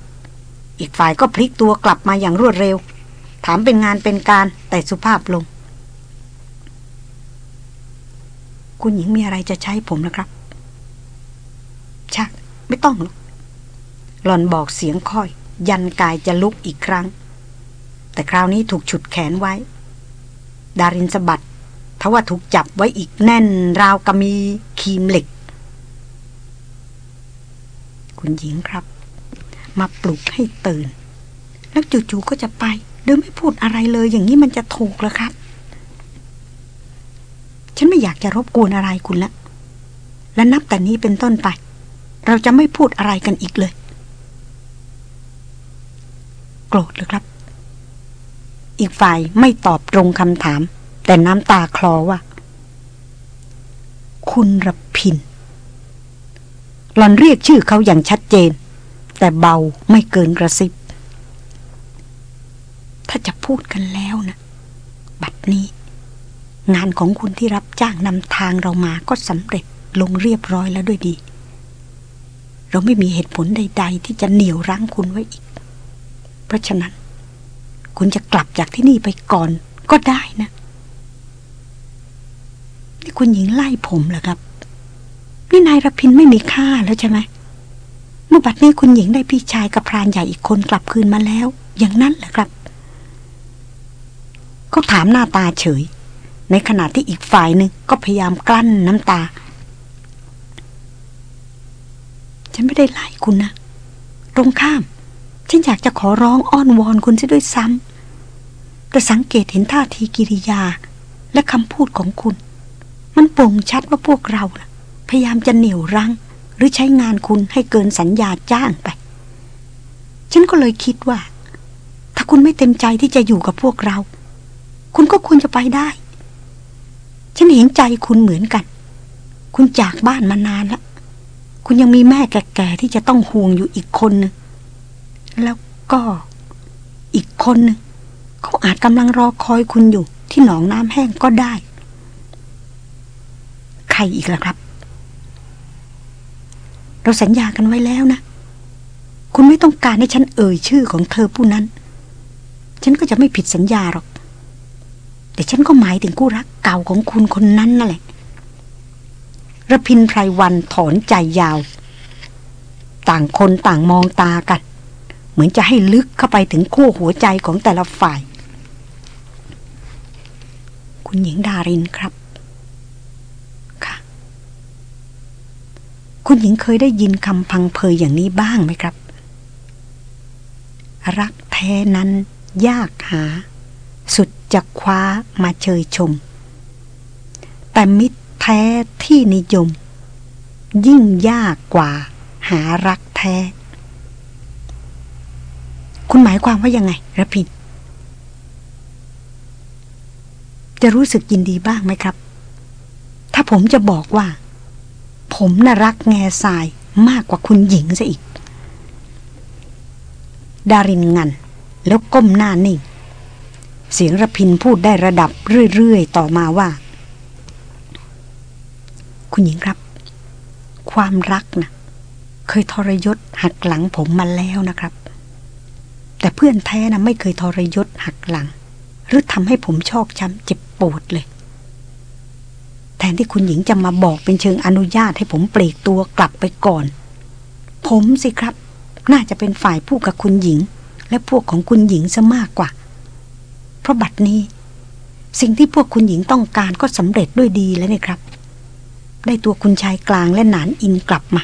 อีกฝ่ายก็พลิกตัวกลับมาอย่างรวดเร็ว ถามเป็นงานเป็นการแต่สุภาพลง คุณหญิงมีอะไรจะใช้ผมนะครับ ชัก ไม่ต้องหรอกหล่อนบอกเสียงค่อย ยันกายจะลุกอีกครั้ง แต่คราวนี้ถูกฉุดแขนไว้ ดารินสะบัดทว่าถูกจับไว้อีกแน่น ราวกับมีคีมเหล็ก คุณหญิงครับ มาปลุกให้ตื่น แล้วจู่ๆก็จะไป โดยไม่พูดอะไรเลย อย่างนี้มันจะถูกหรอครับ ฉันไม่อยากจะรบกวนอะไรคุณละและนับแต่นี้เป็นต้นไป เราจะไม่พูดอะไรกันอีกเลย โกรธหรือครับ อีกฝ่ายไม่ตอบตรงคำถาม แต่น้ำตาคลอว่า คุณรพินหลอนเรียกชื่อเขาอย่างชัดเจน แต่เบาไม่เกินกระซิบ ถ้าจะพูดกันแล้วนะ บัดนี้ งานของคุณที่รับจ้างนำทางเรามาก็สำเร็จลงเรียบร้อยแล้วด้วยดี เราไม่มีเหตุผลใด ๆ ที่จะเหนี่ยวรั้งคุณไว้อีก เพราะฉะนั้น คุณจะกลับจากที่นี่ไปก่อนก็ได้นะ นี่คุณหญิงไล่ผมเหรอครับ นี่นายรพินไม่มีค่าแล้วใช่ไหมเมื่อบัดนี้คุณหญิงได้พี่ชายกับพรานใหญ่อีกคนกลับคืนมาแล้ว อย่างนั้นเหรอครับเขาถามหน้าตาเฉย ในขณะที่อีกฝ่ายหนึ่งก็พยายามกลั้นน้ำตา ฉันไม่ได้ไล่คุณนะ ตรงข้าม ฉันอยากจะขอร้องอ้อนวอนคุณซะด้วยซ้ำแต่สังเกตเห็นท่าทีกิริยา และคำพูดของคุณ มันโปร่งชัดว่าพวกเราพยายามจะเหนี่ยวรั้ง หรือใช้งานคุณให้เกินสัญญาจ้างไป ฉันก็เลยคิดว่า ถ้าคุณไม่เต็มใจที่จะอยู่กับพวกเรา คุณก็ควรจะไปได้ ฉันเห็นใจคุณเหมือนกัน คุณจากบ้านมานานแล้ว คุณยังมีแม่แก่ๆที่จะต้องห่วงอยู่อีกคนนึงแล้วก็อีกคนนึงเขาอาจกำลังรอคอยคุณอยู่ ที่หนองน้ำแห้งก็ได้ ใครอีกล่ะครับ เราสัญญากันไว้แล้วนะ คุณไม่ต้องการให้ฉันเอ่ยชื่อของเธอผู้นั้น ฉันก็จะไม่ผิดสัญญาหรอก แต่ฉันก็หมายถึงคู่รักเก่าของคุณคนนั้นนั่นแหละ ระพินไพรวันถอนใจยาว ต่างคนต่างมองตากัน เหมือนจะให้ลึกเข้าไปถึงขั้วหัวใจของแต่ละฝ่าย คุณหญิงดารินครับค่ะ คุณหญิงเคยได้ยินคำพังเพยอย่างนี้บ้างไหมครับ รักแท้นั้นยากหา สุดจะคว้ามาเชยชม แต่มิตร แท้ที่นิยม ยิ่งยากกว่า หารักแท้ คุณหมายความว่ายังไงระพินจะรู้สึกยินดีบ้างไหมครับ ถ้าผมจะบอกว่า ผมน่ารักแง่ทรายมากกว่าคุณหญิงซะอีก ดารินงัน แล้วก้มหน้านิ่ง เสียงระพินพูดได้ระดับเรื่อย ๆ ต่อมาว่า คุณหญิงครับ ความรักนะเคยทรยศหักหลังผมมาแล้วนะครับ แต่เพื่อนแท้นะไม่เคยทรยศหักหลัง หรือทำให้ผมชอกช้ำเจ็บปวดเลย แทนที่คุณหญิงจะมาบอกเป็นเชิงอนุญาตให้ผมเปลีกตัวกลับไปก่อน ผมสิครับ น่าจะเป็นฝ่ายพูดกับคุณหญิง และพวกของคุณหญิงซะมากกว่า เพราะบัดนี้ สิ่งที่พวกคุณหญิงต้องการก็สำเร็จด้วยดีแล้วนี่ครับ ได้ตัวคุณชายกลางและหนานอินกลับมา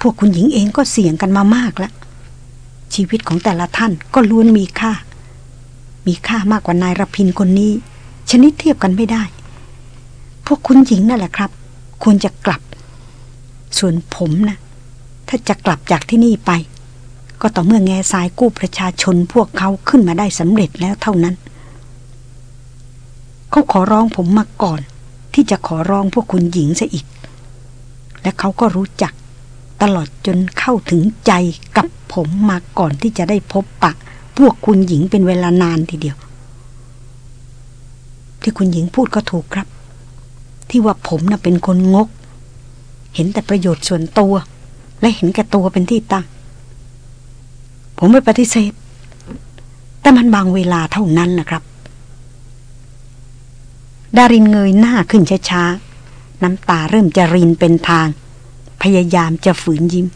พวกคุณหญิงเองก็เสี่ยงกันมามากแล้ว ชีวิตของแต่ละท่านก็ล้วนมีค่า มีค่ามากกว่านายรพินคนนี้ ชนิดเทียบกันไม่ได้ พวกคุณหญิงนั่นแหละครับ ควรจะกลับ ส่วนผมนะ ถ้าจะกลับจากที่นี่ไป ก็ต่อเมื่อแง่สายกู้ประชาชนพวกเขาขึ้นมาได้สำเร็จแล้วเท่านั้น เขาขอร้องผมมาก่อน ที่จะขอร้องพวกคุณหญิงซะอีก และเขาก็รู้จักตลอดจนเข้าถึงใจกับผมมาก่อนที่จะได้พบปะ พวกคุณหญิงเป็นเวลานานทีเดียว ที่คุณหญิงพูดก็ถูกครับ ที่ว่าผมน่ะเป็นคนงก เห็นแต่ประโยชน์ส่วนตัว และเห็นแก่ตัวเป็นที่ตั้ง ผมไม่ปฏิเสธ แต่มันบางเวลาเท่านั้นนะครับ ดารินเงยหน้าขึ้นช้าๆ น้ำตาเริ่มจะรินเป็นทาง พยายามจะฝืนยิ้ม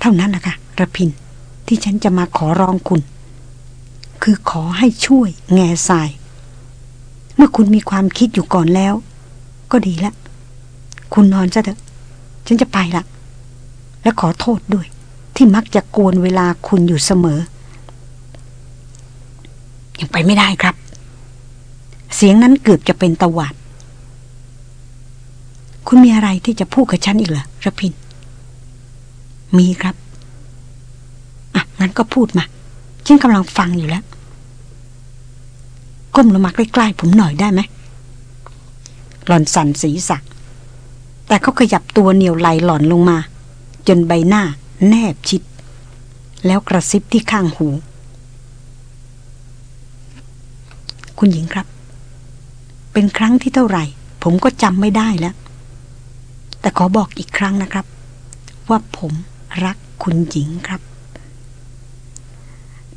เท่านั้นแหละค่ะระพินที่ฉันจะมาขอร้องคุณ คือขอให้ช่วยแง่ทราย เมื่อคุณมีความคิดอยู่ก่อนแล้ว ก็ดีละ คุณนอนซะเถอะ ฉันจะไปละ และขอโทษด้วย ที่มักจะกวนเวลาคุณอยู่เสมอ ยังไปไม่ได้ครับ เสียงนั้นเกือบจะเป็นตะวัดคุณมีอะไรที่จะพูดกับฉันอีกเหรอระพิน มีครับ อะ งั้นก็พูดมา ฉันกำลังฟังอยู่แล้ว ก้มลงมาใกล้ๆผมหน่อยได้ไหมหล่อนสั่นศีรษะแต่เขาขยับตัวเหนียวไหลหล่อนลงมา จนใบหน้าแนบชิด แล้วกระซิบที่ข้างหู คุณหญิงครับ เป็นครั้งที่เท่าไหร่ ผมก็จำไม่ได้แล้ว แต่ขอบอกอีกครั้งนะครับ ว่าผมรักคุณหญิงครับ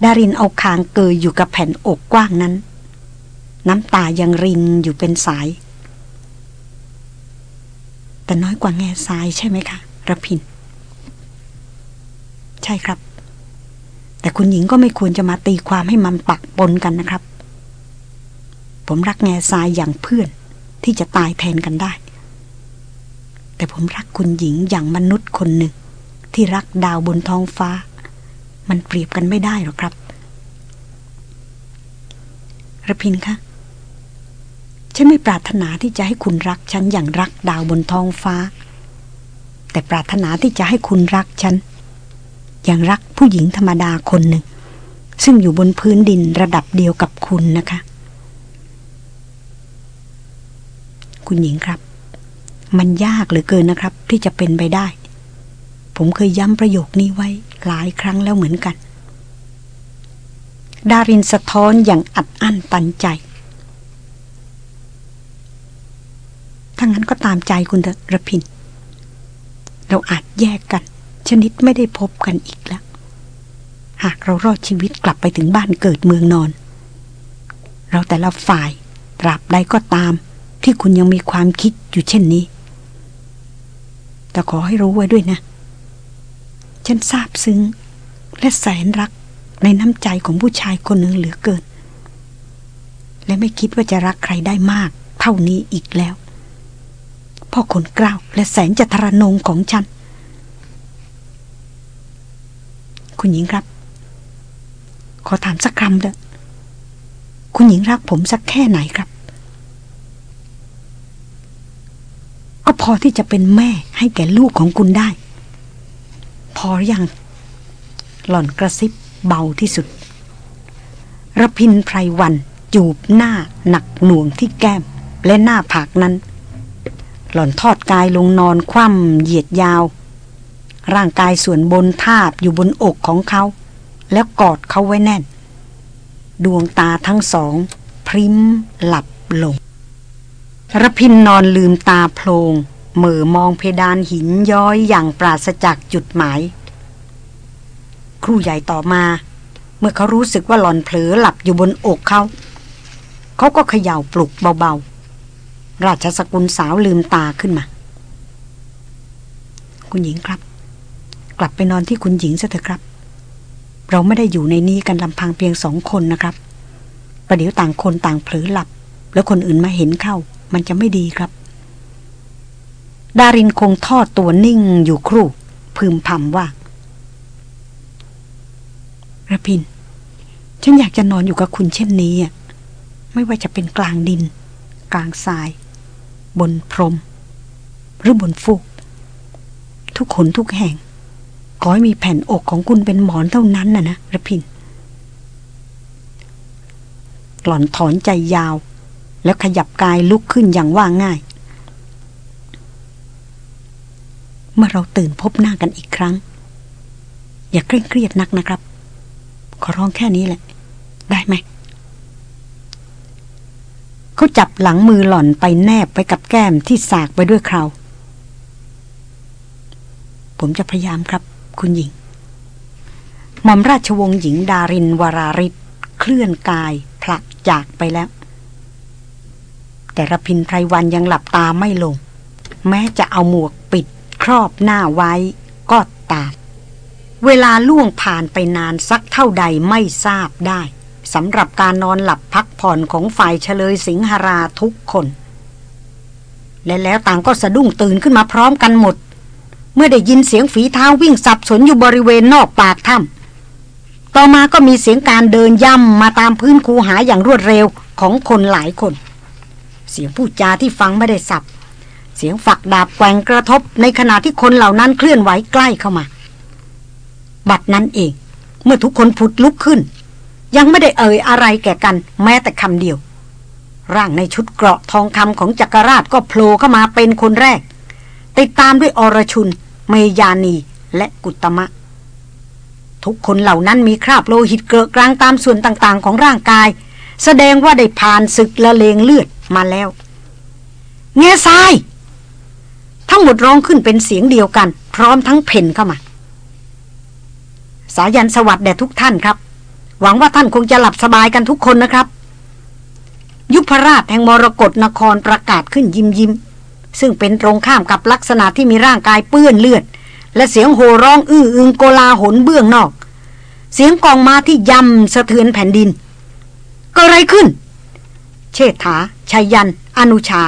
ดารินเอาคางเกยอยู่กับแผ่นอกกว้างนั้น น้ำตายังรินอยู่เป็นสาย แต่น้อยกว่าแง่ทรายใช่ไหมคะระพิน ใช่ครับ แต่คุณหญิงก็ไม่ควรจะมาตีความให้มันปักปนกันนะครับ ผมรักแง่ทรายอย่างเพื่อน ที่จะตายแทนกันได้ แต่ผมรักคุณหญิงอย่างมนุษย์คนหนึ่ง ที่รักดาวบนท้องฟ้า มันเปรียบกันไม่ได้หรอกครับระพินคะฉันไม่ปรารถนาที่จะให้คุณรักฉันอย่างรักดาวบนท้องฟ้า แต่ปรารถนาที่จะให้คุณรักฉัน อย่างรักผู้หญิงธรรมดาคนหนึ่ง ซึ่งอยู่บนพื้นดินระดับเดียวกับคุณนะคะ คุณหญิงครับ มันยากเหลือเกินนะครับ ที่จะเป็นไปได้ ผมเคยย้ำประโยคนี้ไว้หลายครั้งแล้วเหมือนกัน ดารินสะท้อนอย่างอัดอั้นตันใจถ้างั้นก็ตามใจคุณเถอะระพิน เราอาจแยกกัน ชนิดไม่ได้พบกันอีกแล้ว หากเรารอดชีวิตกลับไปถึงบ้านเกิดเมืองนอน เราแต่ละฝ่ายตราบใดก็ตาม ที่คุณยังมีความคิดอยู่เช่นนี้ แต่ขอให้รู้ไว้ด้วยนะ ฉันซาบซึ้ง และแสนรักในน้ำใจของผู้ชายคนหนึ่งเหลือเกิน และไม่คิดว่าจะรักใครได้มาก เท่านี้อีกแล้ว พ่อคนกล้าวและแสนจะทรนงของฉัน คุณหญิงครับ ขอถามสักคำเถอะคุณหญิงรักผมสักแค่ไหนครับ ก็พอที่จะเป็นแม่ให้แก่ลูกของคุณได้ พออยัง หล่อนกระซิบเบาที่สุดระพินไพรวันจูบหน้าหนักหน่วงที่แก้ม และหน้าผากนั้น หล่อนทอดกายลงนอนคว่ำเหยียดยาว ร่างกายส่วนบนทาบอยู่บนอกของเขา แล้วกอดเขาไว้แน่น ดวงตาทั้งสอง พริมหลับลง ระพินนอนลืมตาโพลงเหม่อมองเพดานหินย้อยอย่างปราศจากจุดหมาย ครูใหญ่ต่อมา เมื่อเขารู้สึกว่าหลอนเผลอหลับอยู่บนอกเขา เขาก็เขย่าปลุกเบาๆ ราชสกุลสาวลืมตาขึ้นมา คุณหญิงครับ กลับไปนอนที่คุณหญิงซะเถอะครับ เราไม่ได้อยู่ในนี้กันลำพังเพียงสองคนนะครับประเดี๋ยวต่างคนต่างเผลอหลับ แล้วคนอื่นมาเห็นเข้า มันจะไม่ดีครับ ดารินคงทอดตัวนิ่งอยู่ครู่ พึมพำว่าระพิน ฉันอยากจะนอนอยู่กับคุณเช่นนี้อะไม่ว่าจะเป็นกลางดิน กลางทราย บนพรม หรือบนฟูก ทุกขนทุกแห่ง ขอให้มีแผ่นอกของคุณเป็นหมอนเท่านั้นน่ะนะระพินหล่อนถอนใจยาว แล้วขยับกายลุกขึ้นอย่างว่าง่าย เมื่อเราตื่นพบหน้ากันอีกครั้ง อย่าเคร่งเครียดนักนะครับ ขอร้องแค่นี้แหละ ได้ไหม เขาจับหลังมือหล่อนไปแนบไปกับแก้มที่สากไปด้วยคราวผมจะพยายามครับ คุณหญิงหม่อมราชวงศ์หญิงดารินวราริศเคลื่อนกายผลักจากไปแล้ว แต่ระพินไพรวันยังหลับตาไม่ลง แม้จะเอาหมวกปิดครอบหน้าไว้ก็ตามเวลาล่วงผ่านไปนานสักเท่าใดไม่ทราบได้สำหรับการนอนหลับพักผ่อนของฝ่ายเฉลยสิงหราทุกคน และแล้วต่างก็สะดุ้งตื่นขึ้นมาพร้อมกันหมด เมื่อได้ยินเสียงฝีเท้าวิ่งสับสนอยู่บริเวณนอกปากถ้ำต่อมาก็มีเสียงการเดินย่ำมาตามพื้นคูหาอย่างรวดเร็วของคนหลายคน เสียงพูดจาที่ฟังไม่ได้สับ เสียงฝักดาบแกว่งกระทบในขณะที่คนเหล่านั้นเคลื่อนไหวใกล้เข้ามา บัดนั้นเอง เมื่อทุกคนผุดลุกขึ้น ยังไม่ได้เอ่ยอะไรแก่กัน แม้แต่คำเดียว ร่างในชุดเกราะทองคำของจักรราชก็โผล่เข้ามาเป็นคนแรก ติดตามด้วยอรชุน เมยานีและกุตมะทุกคนเหล่านั้นมีคราบโลหิตเกลอะกลางตามส่วนต่างๆ ของร่างกาย แสดงว่าได้ผ่านศึกละเลงเลือด มาแล้ว เงยทราย ทั้งหมดร้องขึ้นเป็นเสียงเดียวกัน พร้อมทั้งเพ่นเข้ามา สายันสวัสดิ์แด่ทุกท่านครับ หวังว่าท่านคงจะหลับสบายกันทุกคนนะครับ ยุพราชแห่งมรกรนครประกาศขึ้นยิ้มยิ้มซึ่งเป็นตรงข้ามกับลักษณะที่มีร่างกายเปื้อนเลือด และเสียงโห่ร้องอื้ออึงโกลาหลเบื้องนอก เสียงกองมาที่ยำสะเทือนแผ่นดิน ก็อะไรขึ้น เชษฐา ชัยยัน อนุชา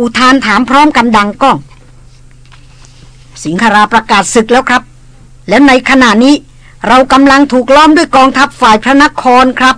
อุทานถามพร้อมกันดังก้อง สิงคราประกาศศึกแล้วครับ แล้วในขณะนี้เรากำลังถูกล้อมด้วยกองทัพฝ่ายพระนครครับ